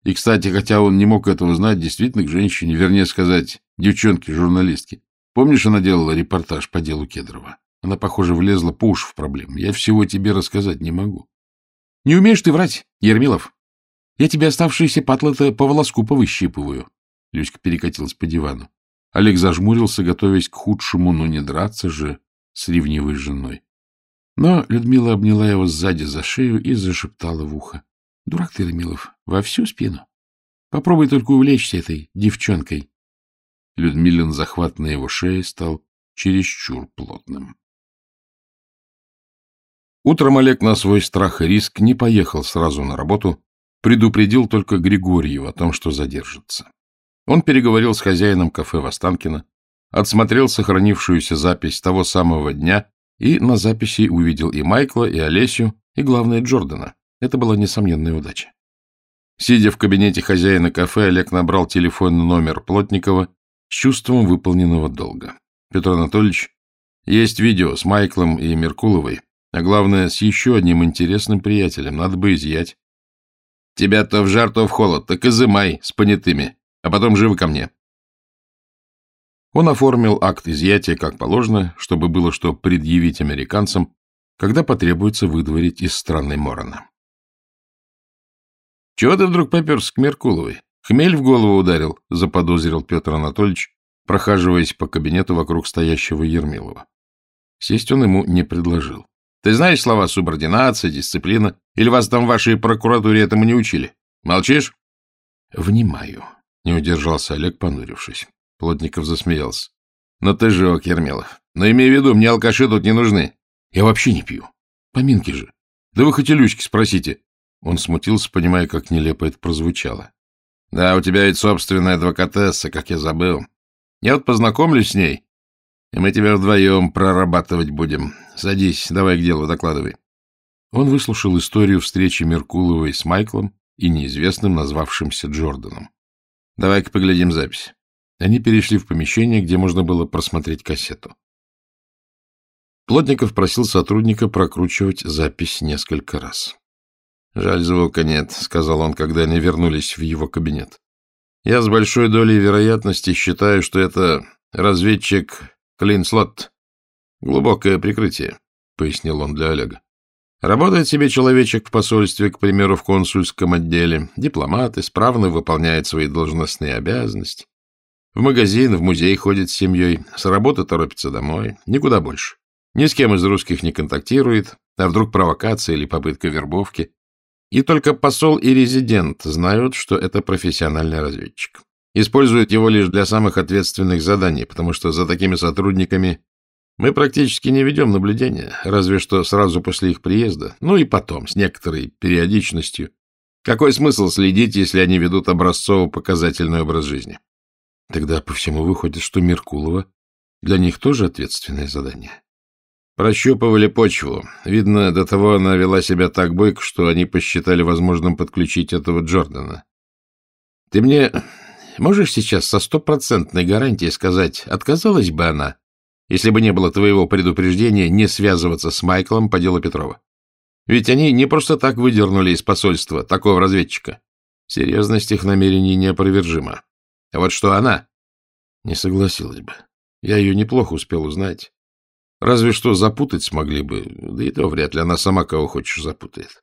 И, кстати, хотя он не мог этого знать, действительно к женщине, вернее сказать, девчонке-журналистке. Помнишь, она делала репортаж по делу Кедрова? Она, похоже, влезла по уши в проблему. Я всего тебе рассказать не могу. Не умеешь ты врать, Ермилов? Я тебе оставшиеся патлы-то по волоску повыщипываю. Люська перекатилась по дивану. Олег зажмурился, готовясь к худшему, но не драться же с ревнивой женой. Но Людмила обняла его сзади за шею и зашептала в ухо. Дурак ты, Рамилов, во всю спину. Попробуй только увлечься этой девчонкой. Людмилин захват на его шее стал чересчур плотным. Утром Олег на свой страх и риск не поехал сразу на работу, предупредил только Григорьева о том, что задержится. Он переговорил с хозяином кафе Востанкина, отсмотрел сохранившуюся запись того самого дня и на записи увидел и Майкла, и Олесю, и, главное, Джордана. Это была несомненная удача. Сидя в кабинете хозяина кафе, Олег набрал телефонный номер Плотникова с чувством выполненного долга. Петр Анатольевич, есть видео с Майклом и Меркуловой, а главное, с еще одним интересным приятелем. Надо бы изъять. Тебя то в жар, то в холод, так изымай с понятыми, а потом живо ко мне. Он оформил акт изъятия как положено, чтобы было что предъявить американцам, когда потребуется выдворить из страны Морона. — Чего ты вдруг поперся к Меркуловой? Хмель в голову ударил, — заподозрил Петр Анатольевич, прохаживаясь по кабинету вокруг стоящего Ермилова. Сесть он ему не предложил. — Ты знаешь слова субординация, дисциплина? Или вас там в вашей прокуратуре этому не учили? Молчишь? — Внимаю, — не удержался Олег, понурившись. Плотников засмеялся. — Ну ты жёг, Ермилов. Но имей в виду, мне алкаши тут не нужны. Я вообще не пью. Поминки же. Да вы хоть и Лючки спросите. Он смутился, понимая, как нелепо это прозвучало. — Да, у тебя ведь собственная адвокатесса, как я забыл. Я вот познакомлюсь с ней, и мы тебя вдвоем прорабатывать будем. Садись, давай к делу, докладывай. Он выслушал историю встречи Меркуловой с Майклом и неизвестным, назвавшимся Джорданом. — Давай-ка поглядим запись. Они перешли в помещение, где можно было просмотреть кассету. Плотников просил сотрудника прокручивать запись несколько раз. «Жаль, звука нет», — сказал он, когда они вернулись в его кабинет. «Я с большой долей вероятности считаю, что это разведчик Клинслот. Глубокое прикрытие», — пояснил он для Олега. «Работает себе человечек в посольстве, к примеру, в консульском отделе, дипломат, исправно выполняет свои должностные обязанности. В магазин, в музей ходит с семьей, с работы торопится домой, никуда больше. Ни с кем из русских не контактирует, а вдруг провокация или попытка вербовки. И только посол и резидент знают, что это профессиональный разведчик. Используют его лишь для самых ответственных заданий, потому что за такими сотрудниками мы практически не ведем наблюдения, разве что сразу после их приезда, ну и потом, с некоторой периодичностью. Какой смысл следить, если они ведут образцово-показательный образ жизни? Тогда по всему выходит, что Меркулова для них тоже ответственное задание. Прощупывали почву. Видно, до того она вела себя так бойко, что они посчитали возможным подключить этого Джордана. Ты мне можешь сейчас со стопроцентной гарантией сказать, отказалась бы она, если бы не было твоего предупреждения не связываться с Майклом по делу Петрова? Ведь они не просто так выдернули из посольства такого разведчика. Серьезность их намерений неопровержима. А вот что она? Не согласилась бы. Я ее неплохо успел узнать. Разве что запутать смогли бы, да и то вряд ли она сама кого хочешь запутает.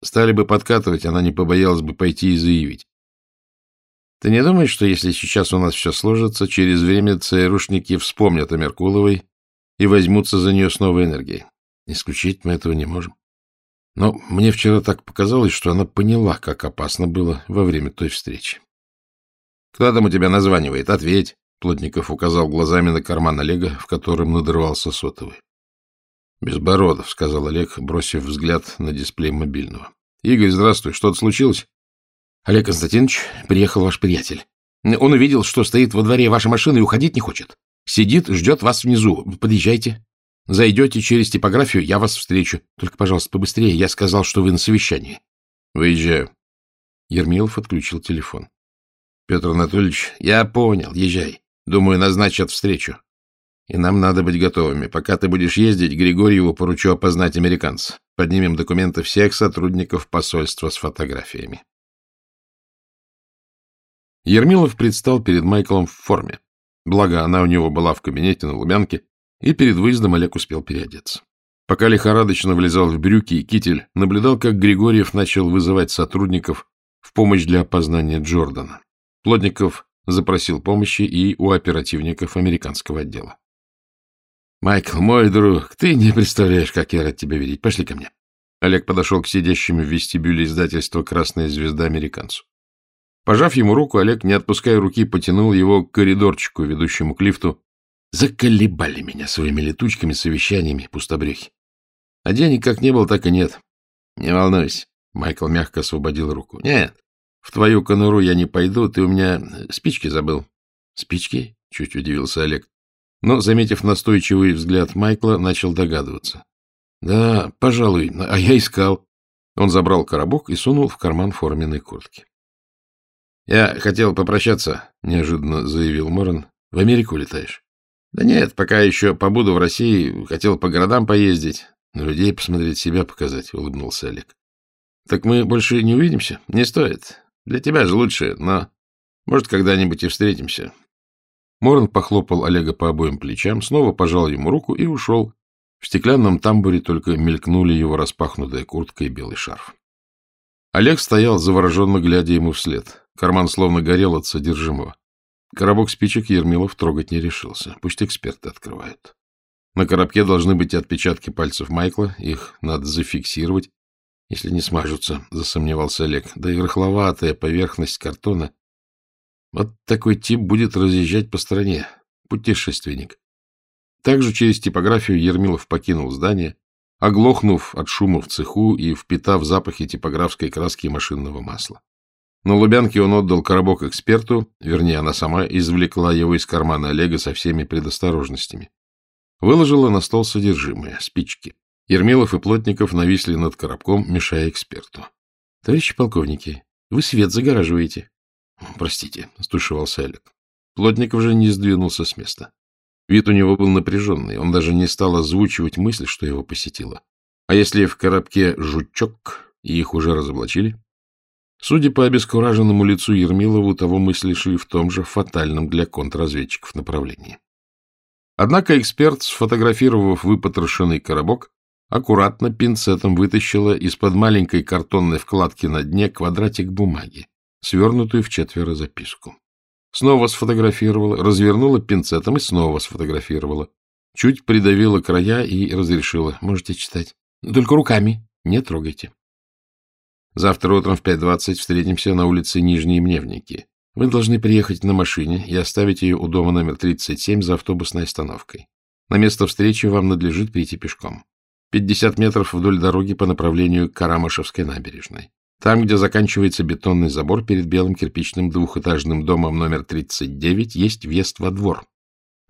Стали бы подкатывать, она не побоялась бы пойти и заявить. Ты не думаешь, что если сейчас у нас все сложится, через время ЦРУшники вспомнят о Меркуловой и возьмутся за нее с новой энергией? Исключить мы этого не можем. Но мне вчера так показалось, что она поняла, как опасно было во время той встречи. Кто там у тебя названивает? Ответь. Плотников указал глазами на карман Олега, в котором надрывался сотовый. «Безбородов», — сказал Олег, бросив взгляд на дисплей мобильного. «Игорь, здравствуй. Что-то случилось?» «Олег Константинович, приехал ваш приятель. Он увидел, что стоит во дворе ваша машина и уходить не хочет. Сидит, ждет вас внизу. Подъезжайте. Зайдете через типографию, я вас встречу. Только, пожалуйста, побыстрее. Я сказал, что вы на совещании». «Выезжаю». Ермилов отключил телефон. «Петр Анатольевич, я понял. Езжай. Думаю, назначат встречу. И нам надо быть готовыми. Пока ты будешь ездить, Григорьеву поручу опознать американца. Поднимем документы всех сотрудников посольства с фотографиями. Ермилов предстал перед Майклом в форме. Благо, она у него была в кабинете на Лубянке, и перед выездом Олег успел переодеться. Пока лихорадочно влезал в брюки и китель, наблюдал, как Григорьев начал вызывать сотрудников в помощь для опознания Джордана. Плотников запросил помощи и у оперативников американского отдела. — Майкл, мой друг, ты не представляешь, как я рад тебя видеть. Пошли ко мне. Олег подошел к сидящему в вестибюле издательства «Красная звезда» американцу. Пожав ему руку, Олег, не отпуская руки, потянул его к коридорчику, ведущему к лифту. Заколебали меня своими летучками, совещаниями, пустобрехи. А денег как не было, так и нет. Не волнуйся. Майкл мягко освободил руку. Нет, в твою конуру я не пойду, ты у меня спички забыл. Спички? Чуть удивился Олег. Но, заметив настойчивый взгляд Майкла, начал догадываться. Да, пожалуй, а я искал. Он забрал коробок и сунул в карман форменной куртки. — Я хотел попрощаться, — неожиданно заявил Моран. — В Америку летаешь? — Да нет, пока еще побуду в России. Хотел по городам поездить. — На людей посмотреть, себя показать, — улыбнулся Олег. — Так мы больше не увидимся? Не стоит. Для тебя же лучше, но, может, когда-нибудь и встретимся. Моран похлопал Олега по обоим плечам, снова пожал ему руку и ушел. В стеклянном тамбуре только мелькнули его распахнутая куртка и белый шарф. Олег стоял, завороженно глядя ему вслед. Карман словно горел от содержимого. Коробок спичек Ермилов трогать не решился. Пусть эксперты открывают. На коробке должны быть отпечатки пальцев Майкла. Их надо зафиксировать, если не смажутся, — засомневался Олег. Да и рыхловатая поверхность картона вот такой тип будет разъезжать по стране. Путешественник. Также через типографию Ермилов покинул здание, оглохнув от шума в цеху и впитав запахи типографской краски и машинного масла. На Лубянке он отдал коробок эксперту, вернее, она сама извлекла его из кармана Олега со всеми предосторожностями. Выложила на стол содержимое, спички. Ермилов и Плотников нависли над коробком, мешая эксперту. — Товарищи полковники, вы свет загораживаете. — Простите, — стушевался Олег. Плотников же не сдвинулся с места. Вид у него был напряженный, он даже не стал озвучивать мысль, что его посетило. А если в коробке жучок, и их уже разоблачили? Судя по обескураженному лицу Ермилову, того мысли шли в том же фатальном для контрразведчиков направлении. Однако эксперт, сфотографировав выпотрошенный коробок, аккуратно пинцетом вытащила из-под маленькой картонной вкладки на дне квадратик бумаги свернутую в четверо записку. Снова сфотографировала, развернула пинцетом и снова сфотографировала. Чуть придавила края и разрешила. Можете читать. Только руками. Не трогайте. Завтра утром в 5.20 встретимся на улице Нижние Мневники. Вы должны приехать на машине и оставить ее у дома номер 37 за автобусной остановкой. На место встречи вам надлежит прийти пешком. 50 метров вдоль дороги по направлению к Карамышевской набережной. Там, где заканчивается бетонный забор перед белым кирпичным двухэтажным домом номер 39, есть въезд во двор.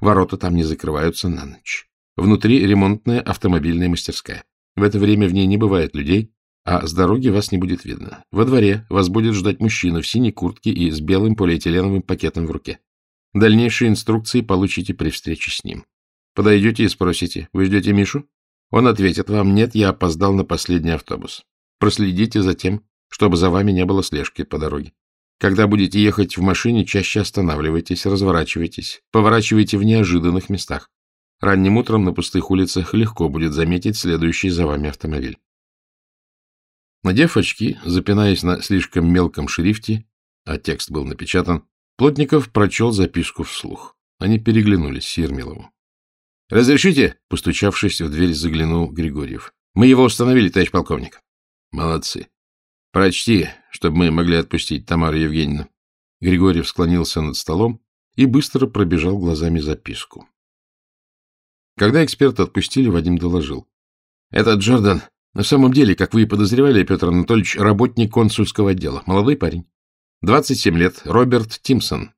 Ворота там не закрываются на ночь. Внутри ремонтная автомобильная мастерская. В это время в ней не бывает людей, а с дороги вас не будет видно. Во дворе вас будет ждать мужчина в синей куртке и с белым полиэтиленовым пакетом в руке. Дальнейшие инструкции получите при встрече с ним. Подойдете и спросите, вы ждете Мишу? Он ответит вам, нет, я опоздал на последний автобус. Проследите за тем, чтобы за вами не было слежки по дороге. Когда будете ехать в машине, чаще останавливайтесь, разворачивайтесь, поворачивайте в неожиданных местах. Ранним утром на пустых улицах легко будет заметить следующий за вами автомобиль. Надев очки, запинаясь на слишком мелком шрифте, а текст был напечатан, Плотников прочел записку вслух. Они переглянулись с Ермиловым. — Разрешите? — постучавшись в дверь, заглянул Григорьев. — Мы его установили, товарищ полковник. — Молодцы. Прочти, чтобы мы могли отпустить Тамару Евгеньевну. Григорьев склонился над столом и быстро пробежал глазами записку. Когда эксперта отпустили, Вадим доложил. — Этот Джордан на самом деле, как вы и подозревали, Петр Анатольевич, работник консульского отдела. Молодой парень. 27 лет. Роберт Тимсон.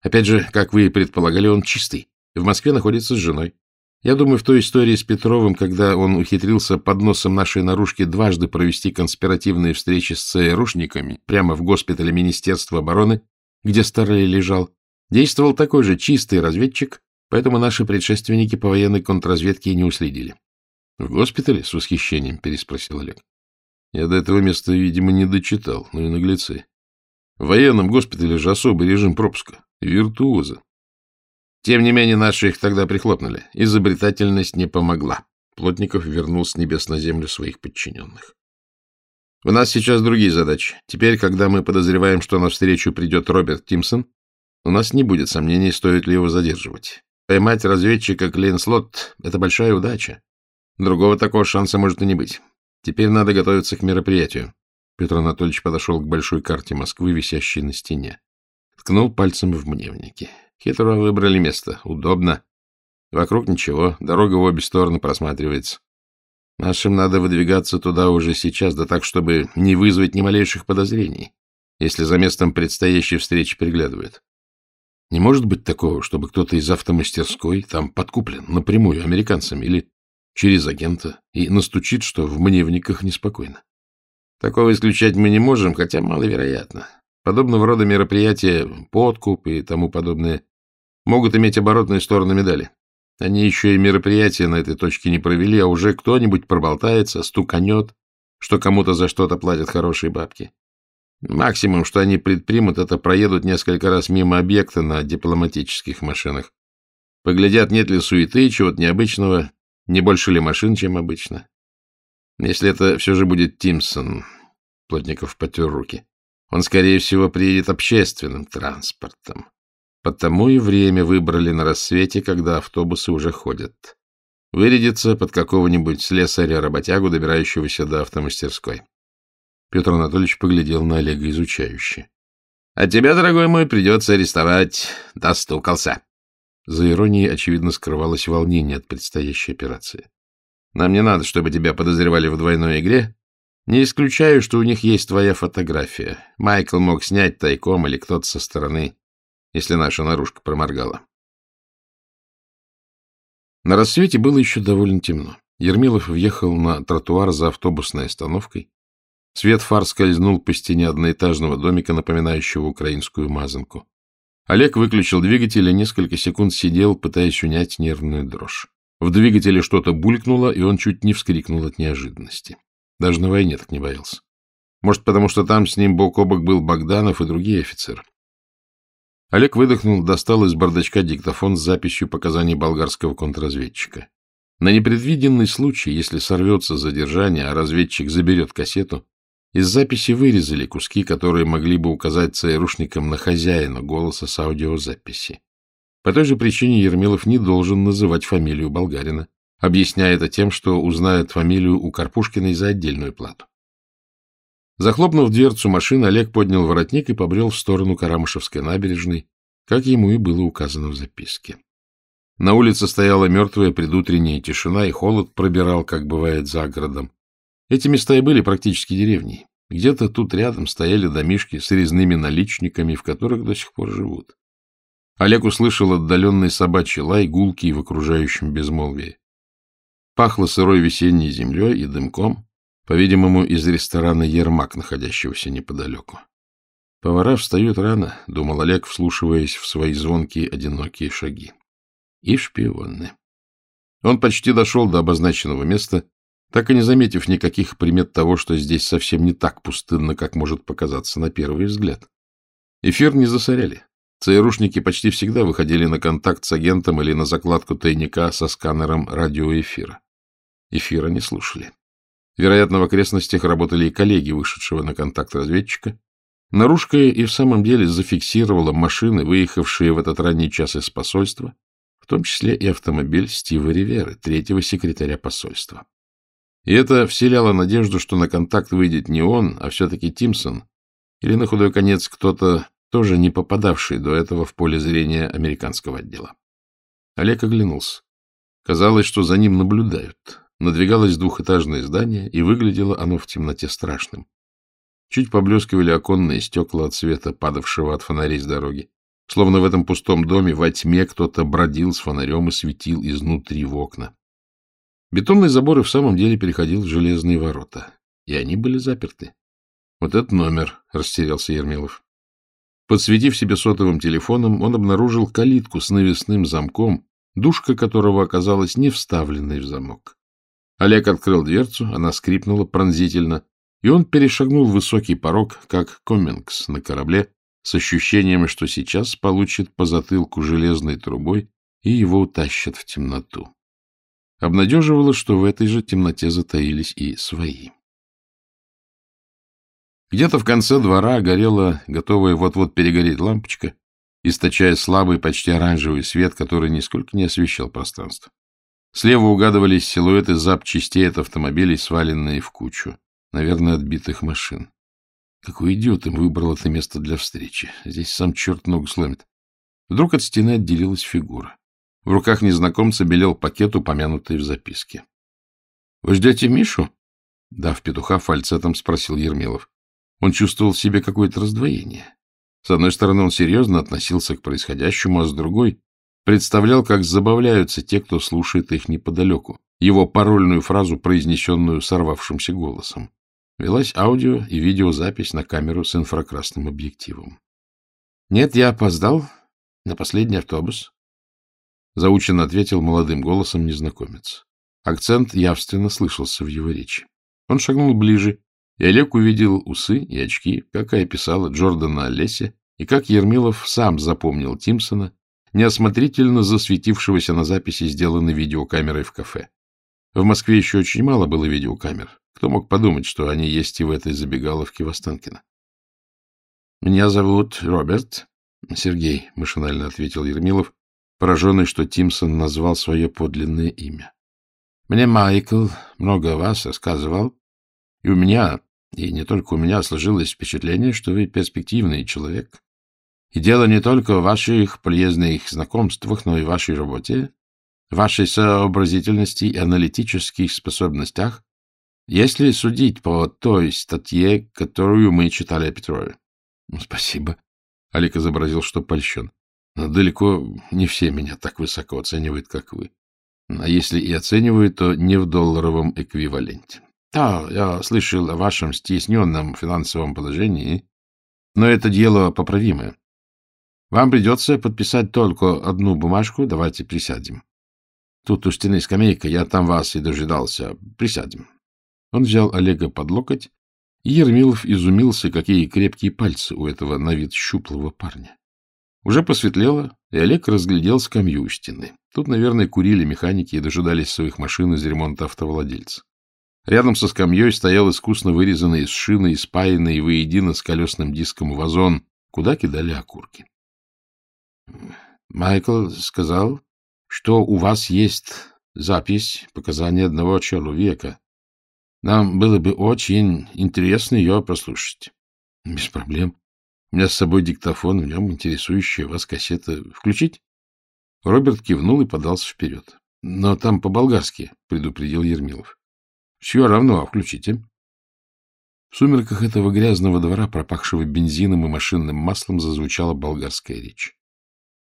Опять же, как вы и предполагали, он чистый. В Москве находится с женой. Я думаю, в той истории с Петровым, когда он ухитрился под носом нашей наружки дважды провести конспиративные встречи с ЦРУшниками прямо в госпитале Министерства обороны, где Старлей лежал, действовал такой же чистый разведчик, поэтому наши предшественники по военной контрразведке не уследили. — В госпитале? — с восхищением переспросил Олег. Я до этого места, видимо, не дочитал, ну и наглецы. В военном госпитале же особый режим пропуска. Виртуозы. Тем не менее, наши их тогда прихлопнули. Изобретательность не помогла. Плотников вернул с небес на землю своих подчиненных. У нас сейчас другие задачи. Теперь, когда мы подозреваем, что на встречу придет Роберт Тимсон, у нас не будет сомнений, стоит ли его задерживать. Поймать разведчика Клейнслот — это большая удача. Другого такого шанса может и не быть. Теперь надо готовиться к мероприятию. Петр Анатольевич подошел к большой карте Москвы, висящей на стене. Ткнул пальцем в мневники. Хитро выбрали место. Удобно. Вокруг ничего, дорога в обе стороны просматривается. Нашим надо выдвигаться туда уже сейчас, да так, чтобы не вызвать ни малейших подозрений, если за местом предстоящей встречи приглядывают. Не может быть такого, чтобы кто-то из автомастерской там подкуплен напрямую американцами или через агента и настучит, что в мневниках неспокойно. Такого исключать мы не можем, хотя маловероятно. Подобного рода мероприятия, подкуп и тому подобное, могут иметь оборотную сторону медали. Они еще и мероприятия на этой точке не провели, а уже кто-нибудь проболтается, стуканет, что кому-то за что-то платят хорошие бабки. Максимум, что они предпримут, это проедут несколько раз мимо объекта на дипломатических машинах. Поглядят, нет ли суеты, чего-то необычного, не больше ли машин, чем обычно. Если это все же будет Тимсон, Плотников потер руки, он, скорее всего, приедет общественным транспортом. Потому и время выбрали на рассвете, когда автобусы уже ходят. Вырядится под какого-нибудь слесаря-работягу, добирающегося до автомастерской. Петр Анатольевич поглядел на Олега изучающе. — А тебя, дорогой мой, придется арестовать. Достукался. За иронией, очевидно, скрывалось волнение от предстоящей операции. Нам не надо, чтобы тебя подозревали в двойной игре. Не исключаю, что у них есть твоя фотография. Майкл мог снять тайком или кто-то со стороны если наша наружка проморгала. На рассвете было еще довольно темно. Ермилов въехал на тротуар за автобусной остановкой. Свет фар скользнул по стене одноэтажного домика, напоминающего украинскую мазанку. Олег выключил двигатель и несколько секунд сидел, пытаясь унять нервную дрожь. В двигателе что-то булькнуло, и он чуть не вскрикнул от неожиданности. Даже на войне так не боялся. Может, потому что там с ним бок о бок был Богданов и другие офицеры. Олег выдохнул, достал из бардачка диктофон с записью показаний болгарского контрразведчика. На непредвиденный случай, если сорвется задержание, а разведчик заберет кассету, из записи вырезали куски, которые могли бы указать ЦРУшникам на хозяина голоса с аудиозаписи. По той же причине Ермилов не должен называть фамилию болгарина, объясняя это тем, что узнает фамилию у Карпушкиной за отдельную плату. Захлопнув дверцу машины, Олег поднял воротник и побрел в сторону Карамышевской набережной, как ему и было указано в записке. На улице стояла мертвая предутренняя тишина, и холод пробирал, как бывает за городом. Эти места и были практически деревней. Где-то тут рядом стояли домишки с резными наличниками, в которых до сих пор живут. Олег услышал отдаленный собачий лай, гулкий в окружающем безмолвии. Пахло сырой весенней землей и дымком, по-видимому, из ресторана «Ермак», находящегося неподалеку. «Повара встают рано», — думал Олег, вслушиваясь в свои звонкие одинокие шаги. И шпионы. Он почти дошел до обозначенного места, так и не заметив никаких примет того, что здесь совсем не так пустынно, как может показаться на первый взгляд. Эфир не засоряли. ЦРУшники почти всегда выходили на контакт с агентом или на закладку тайника со сканером радиоэфира. Эфира не слушали. Вероятно, в окрестностях работали и коллеги вышедшего на контакт разведчика. Наружка и в самом деле зафиксировала машины, выехавшие в этот ранний час из посольства, в том числе и автомобиль Стива Риверы, третьего секретаря посольства. И это вселяло надежду, что на контакт выйдет не он, а все-таки Тимсон, или на худой конец кто-то, тоже не попадавший до этого в поле зрения американского отдела. Олег оглянулся. Казалось, что за ним наблюдают. Надвигалось двухэтажное здание, и выглядело оно в темноте страшным. Чуть поблескивали оконные стекла от света, падавшего от фонарей с дороги. Словно в этом пустом доме во тьме кто-то бродил с фонарем и светил изнутри в окна. Бетонный забор и в самом деле переходил в железные ворота, и они были заперты. — Вот этот номер, — растерялся Ермилов. Подсветив себе сотовым телефоном, он обнаружил калитку с навесным замком, душка которого оказалась не вставленной в замок. Олег открыл дверцу, она скрипнула пронзительно, и он перешагнул высокий порог, как Коммингс на корабле, с ощущением, что сейчас получит по затылку железной трубой и его утащат в темноту. Обнадеживало, что в этой же темноте затаились и свои. Где-то в конце двора горела, готовая вот-вот перегореть лампочка, источая слабый, почти оранжевый свет, который нисколько не освещал пространство. Слева угадывались силуэты запчастей от автомобилей, сваленные в кучу. Наверное, отбитых машин. Какой идиот им выбрал это место для встречи. Здесь сам черт ногу сломит. Вдруг от стены отделилась фигура. В руках незнакомца белел пакет, упомянутый в записке. — Вы ждете Мишу? — Дав петуха фальцетом, спросил Ермилов. Он чувствовал в себе какое-то раздвоение. С одной стороны, он серьезно относился к происходящему, а с другой представлял, как забавляются те, кто слушает их неподалеку, его парольную фразу, произнесенную сорвавшимся голосом. Велась аудио и видеозапись на камеру с инфракрасным объективом. — Нет, я опоздал на последний автобус. Заученно ответил молодым голосом незнакомец. Акцент явственно слышался в его речи. Он шагнул ближе, и Олег увидел усы и очки, как и описала Джордана Олеся, и как Ермилов сам запомнил Тимсона, неосмотрительно засветившегося на записи, сделанной видеокамерой в кафе. В Москве еще очень мало было видеокамер. Кто мог подумать, что они есть и в этой забегаловке в Останкино? — Меня зовут Роберт. — Сергей, — машинально ответил Ермилов, пораженный, что Тимсон назвал свое подлинное имя. — Мне Майкл много о вас рассказывал, и у меня, и не только у меня, сложилось впечатление, что вы перспективный человек. И дело не только в ваших полезных знакомствах, но и в вашей работе, вашей сообразительности и аналитических способностях, если судить по той статье, которую мы читали о Петрове. — Спасибо. Олег изобразил, что польщен. Но далеко не все меня так высоко оценивают, как вы. А если и оценивают, то не в долларовом эквиваленте. Да, я слышал о вашем стесненном финансовом положении, но это дело поправимое. Вам придется подписать только одну бумажку, давайте присядем. Тут у стены скамейка, я там вас и дожидался. Присядем. Он взял Олега под локоть, и Ермилов изумился, какие крепкие пальцы у этого на вид щуплого парня. Уже посветлело, и Олег разглядел скамью у стены. Тут, наверное, курили механики и дожидались своих машин из ремонта автовладельца. Рядом со скамьей стоял искусно вырезанный из шины и спаянный воедино с колесным диском вазон, куда кидали окурки. Майкл сказал, что у вас есть запись показаний одного человека. Нам было бы очень интересно ее прослушать. — Без проблем. У меня с собой диктофон, в нем интересующая вас кассета. Включить? Роберт кивнул и подался вперед. — Но там по-болгарски, — предупредил Ермилов. — Все равно, а включите. В сумерках этого грязного двора, пропахшего бензином и машинным маслом, зазвучала болгарская речь.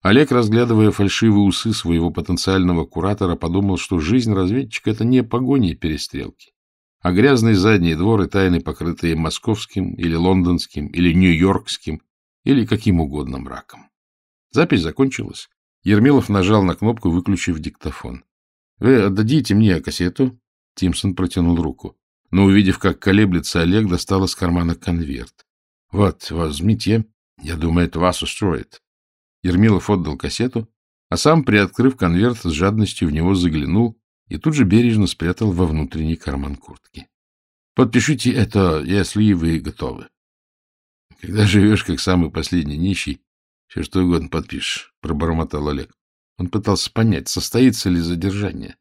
Олег, разглядывая фальшивые усы своего потенциального куратора, подумал, что жизнь разведчика — это не погони и перестрелки, а грязный задний двор и тайны, покрытые московским или лондонским или нью-йоркским или каким угодно мраком. Запись закончилась. Ермилов нажал на кнопку, выключив диктофон. — Вы отдадите мне кассету? Тимсон протянул руку. Но, увидев, как колеблется Олег, достал из кармана конверт. — Вот, возьмите. Я думаю, это вас устроит. Ермилов отдал кассету, а сам, приоткрыв конверт, с жадностью в него заглянул и тут же бережно спрятал во внутренний карман куртки. — Подпишите это, если вы готовы. — Когда живешь, как самый последний нищий, все что угодно подпишешь, — пробормотал Олег. Он пытался понять, состоится ли задержание.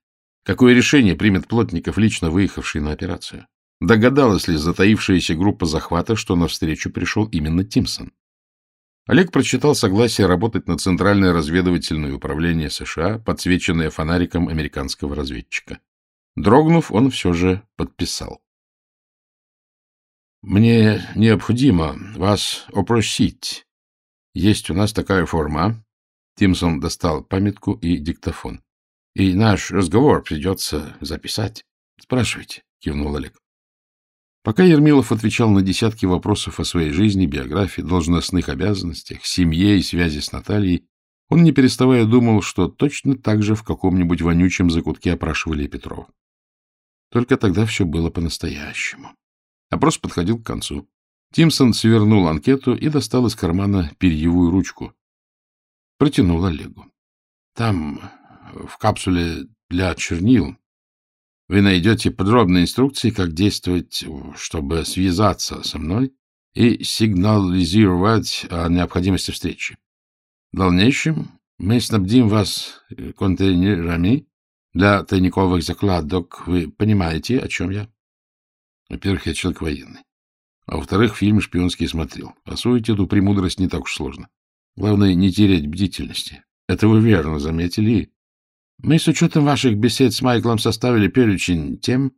Какое решение примет Плотников, лично выехавший на операцию? Догадалась ли затаившаяся группа захвата, что навстречу пришел именно Тимсон? Олег прочитал согласие работать на Центральное разведывательное управление США, подсвеченное фонариком американского разведчика. Дрогнув, он все же подписал. «Мне необходимо вас опросить. Есть у нас такая форма». Тимсон достал памятку и диктофон. «И наш разговор придется записать. Спрашивайте», — кивнул Олег. Пока Ермилов отвечал на десятки вопросов о своей жизни, биографии, должностных обязанностях, семье и связи с Натальей, он, не переставая, думал, что точно так же в каком-нибудь вонючем закутке опрашивали Петрова. Только тогда все было по-настоящему. Опрос подходил к концу. Тимсон свернул анкету и достал из кармана перьевую ручку. Протянул Олегу. Там, в капсуле для чернил, вы найдете подробные инструкции, как действовать, чтобы связаться со мной и сигнализировать о необходимости встречи. В дальнейшем мы снабдим вас контейнерами для тайниковых закладок. Вы понимаете, о чем я? Во-первых, я человек военный. А во-вторых, фильмы шпионские смотрел. Освоить эту премудрость не так уж сложно. Главное, не терять бдительности. Это вы верно заметили мы с учетом ваших бесед с Майклом составили перечень тем,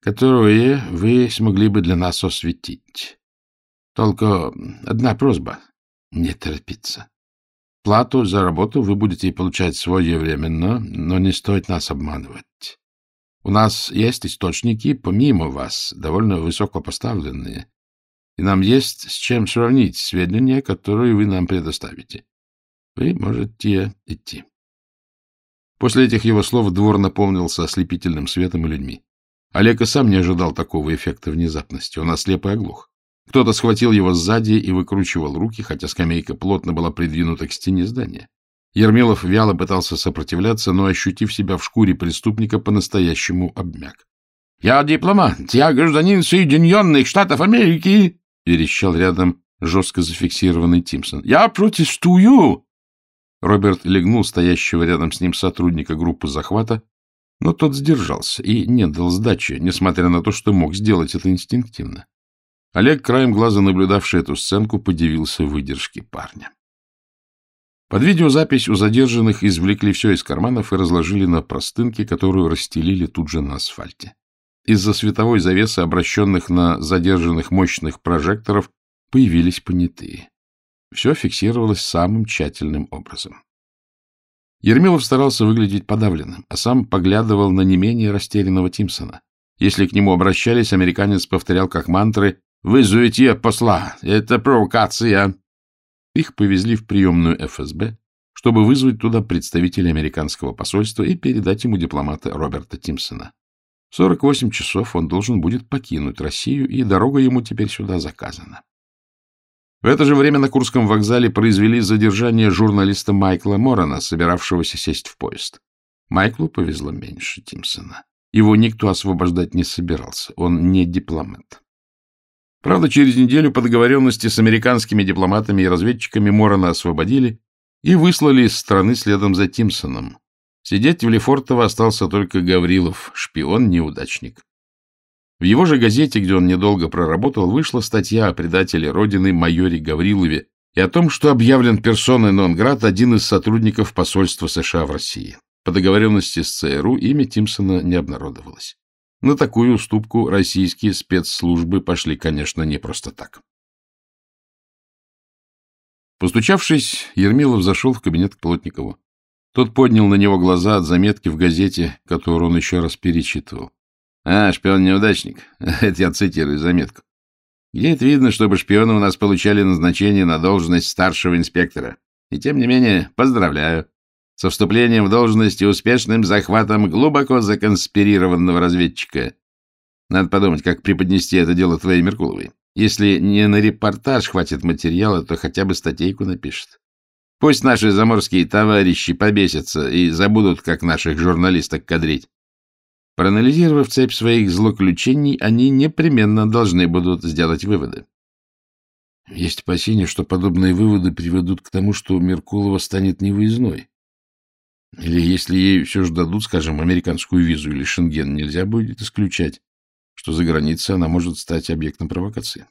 которые вы смогли бы для нас осветить. Только одна просьба — не торопиться. Плату за работу вы будете получать своевременно, но не стоит нас обманывать. У нас есть источники, помимо вас, довольно высоко поставленные, и нам есть с чем сравнить сведения, которые вы нам предоставите. Вы можете идти. После этих его слов двор наполнился ослепительным светом и людьми. Олег и сам не ожидал такого эффекта внезапности. Он ослеп и оглух. Кто-то схватил его сзади и выкручивал руки, хотя скамейка плотно была придвинута к стене здания. Ермилов вяло пытался сопротивляться, но, ощутив себя в шкуре преступника, по-настоящему обмяк. — Я дипломат, я гражданин Соединенных Штатов Америки! — верещал рядом жестко зафиксированный Тимсон. — Я протестую! Роберт легнул стоящего рядом с ним сотрудника группы захвата, но тот сдержался и не дал сдачи, несмотря на то, что мог сделать это инстинктивно. Олег, краем глаза наблюдавший эту сценку, подивился выдержке парня. Под видеозапись у задержанных извлекли все из карманов и разложили на простынке, которую расстелили тут же на асфальте. Из-за световой завесы, обращенных на задержанных мощных прожекторов, появились понятые. Все фиксировалось самым тщательным образом. Ермилов старался выглядеть подавленным, а сам поглядывал на не менее растерянного Тимсона. Если к нему обращались, американец повторял как мантры «Вызовите посла! Это провокация!» Их повезли в приемную ФСБ, чтобы вызвать туда представителя американского посольства и передать ему дипломата Роберта Тимсона. 48 часов он должен будет покинуть Россию, и дорога ему теперь сюда заказана. В это же время на Курском вокзале произвели задержание журналиста Майкла Морона, собиравшегося сесть в поезд. Майклу повезло меньше Тимсона. Его никто освобождать не собирался, он не дипломат. Правда, через неделю по договоренности с американскими дипломатами и разведчиками Морона освободили и выслали из страны следом за Тимсоном. Сидеть в Лефортово остался только Гаврилов, шпион-неудачник. В его же газете, где он недолго проработал, вышла статья о предателе Родины майоре Гаврилове и о том, что объявлен персоной нон-град один из сотрудников посольства США в России. По договоренности с ЦРУ имя Тимсона не обнародовалось. На такую уступку российские спецслужбы пошли, конечно, не просто так. Постучавшись, Ермилов зашел в кабинет к Плотникову. Тот поднял на него глаза от заметки в газете, которую он еще раз перечитывал. — А, шпион-неудачник. [laughs] Это я цитирую заметку. Где это видно, чтобы шпионы у нас получали назначение на должность старшего инспектора? И тем не менее, поздравляю со вступлением в должность и успешным захватом глубоко законспирированного разведчика. Надо подумать, как преподнести это дело твоей Меркуловой. Если не на репортаж хватит материала, то хотя бы статейку напишет. Пусть наши заморские товарищи побесятся и забудут, как наших журналисток кадрить. Проанализировав цепь своих злоключений, они непременно должны будут сделать выводы. Есть опасения, что подобные выводы приведут к тому, что Меркулова станет невыездной. Или если ей все же дадут, скажем, американскую визу или шенген, нельзя будет исключать, что за границей она может стать объектом провокации.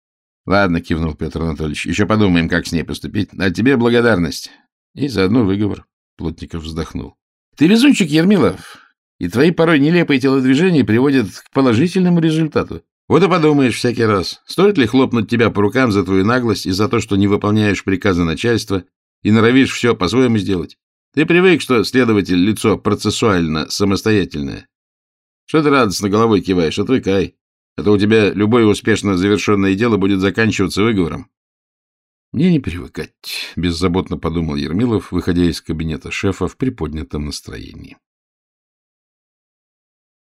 — Ладно, — кивнул Петр Анатольевич, — еще подумаем, как с ней поступить. А тебе благодарность. И заодно выговор. Плотников вздохнул. — Ты везунчик, Ермилов, и твои порой нелепые телодвижения приводят к положительному результату. Вот и подумаешь всякий раз, стоит ли хлопнуть тебя по рукам за твою наглость и за то, что не выполняешь приказы начальства и норовишь все по-своему сделать. Ты привык, что следователь — лицо процессуально самостоятельное. Что ты радостно головой киваешь? Отвыкай. А то у тебя любое успешно завершенное дело будет заканчиваться выговором. Мне не привыкать, — беззаботно подумал Ермилов, выходя из кабинета шефа в приподнятом настроении.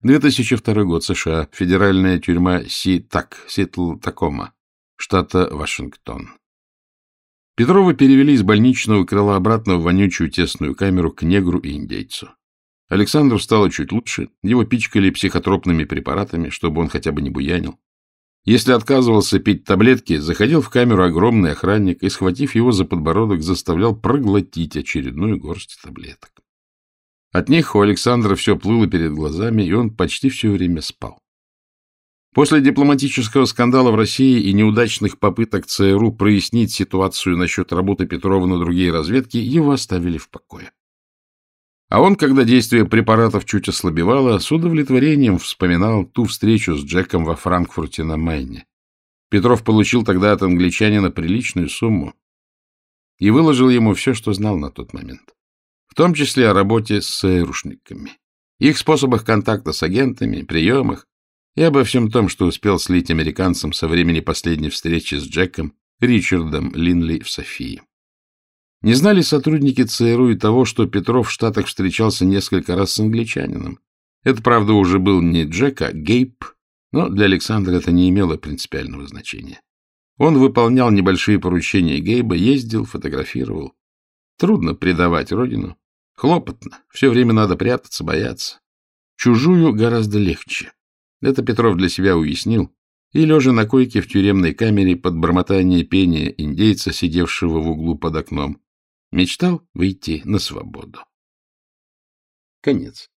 2002 год, США. Федеральная тюрьма Си-Так, Ситл-Такома, штата Вашингтон. Петрова перевели из больничного крыла обратно в вонючую тесную камеру к негру и индейцу. Александру стало чуть лучше, его пичкали психотропными препаратами, чтобы он хотя бы не буянил. Если отказывался пить таблетки, заходил в камеру огромный охранник и, схватив его за подбородок, заставлял проглотить очередную горсть таблеток. От них у Александра все плыло перед глазами, и он почти все время спал. После дипломатического скандала в России и неудачных попыток ЦРУ прояснить ситуацию насчет работы Петрова на другие разведки, его оставили в покое. А он, когда действие препаратов чуть ослабевало, с удовлетворением вспоминал ту встречу с Джеком во Франкфурте на Майне. Петров получил тогда от англичанина приличную сумму и выложил ему все, что знал на тот момент, в том числе о работе с ЦРУшниками. их способах контакта с агентами, приемах и обо всем том, что успел слить американцам со времени последней встречи с Джеком Ричардом Линли в Софии. Не знали сотрудники ЦРУ и того, что Петров в Штатах встречался несколько раз с англичанином. Это, правда, уже был не Джек, а Гейб, но для Александра это не имело принципиального значения. Он выполнял небольшие поручения Гейба, ездил, фотографировал. Трудно предавать родину. Хлопотно. Все время надо прятаться, бояться. Чужую гораздо легче. Это Петров для себя уяснил. И, лежа на койке в тюремной камере под бормотание пения индейца, сидевшего в углу под окном, мечтал выйти на свободу. Конец.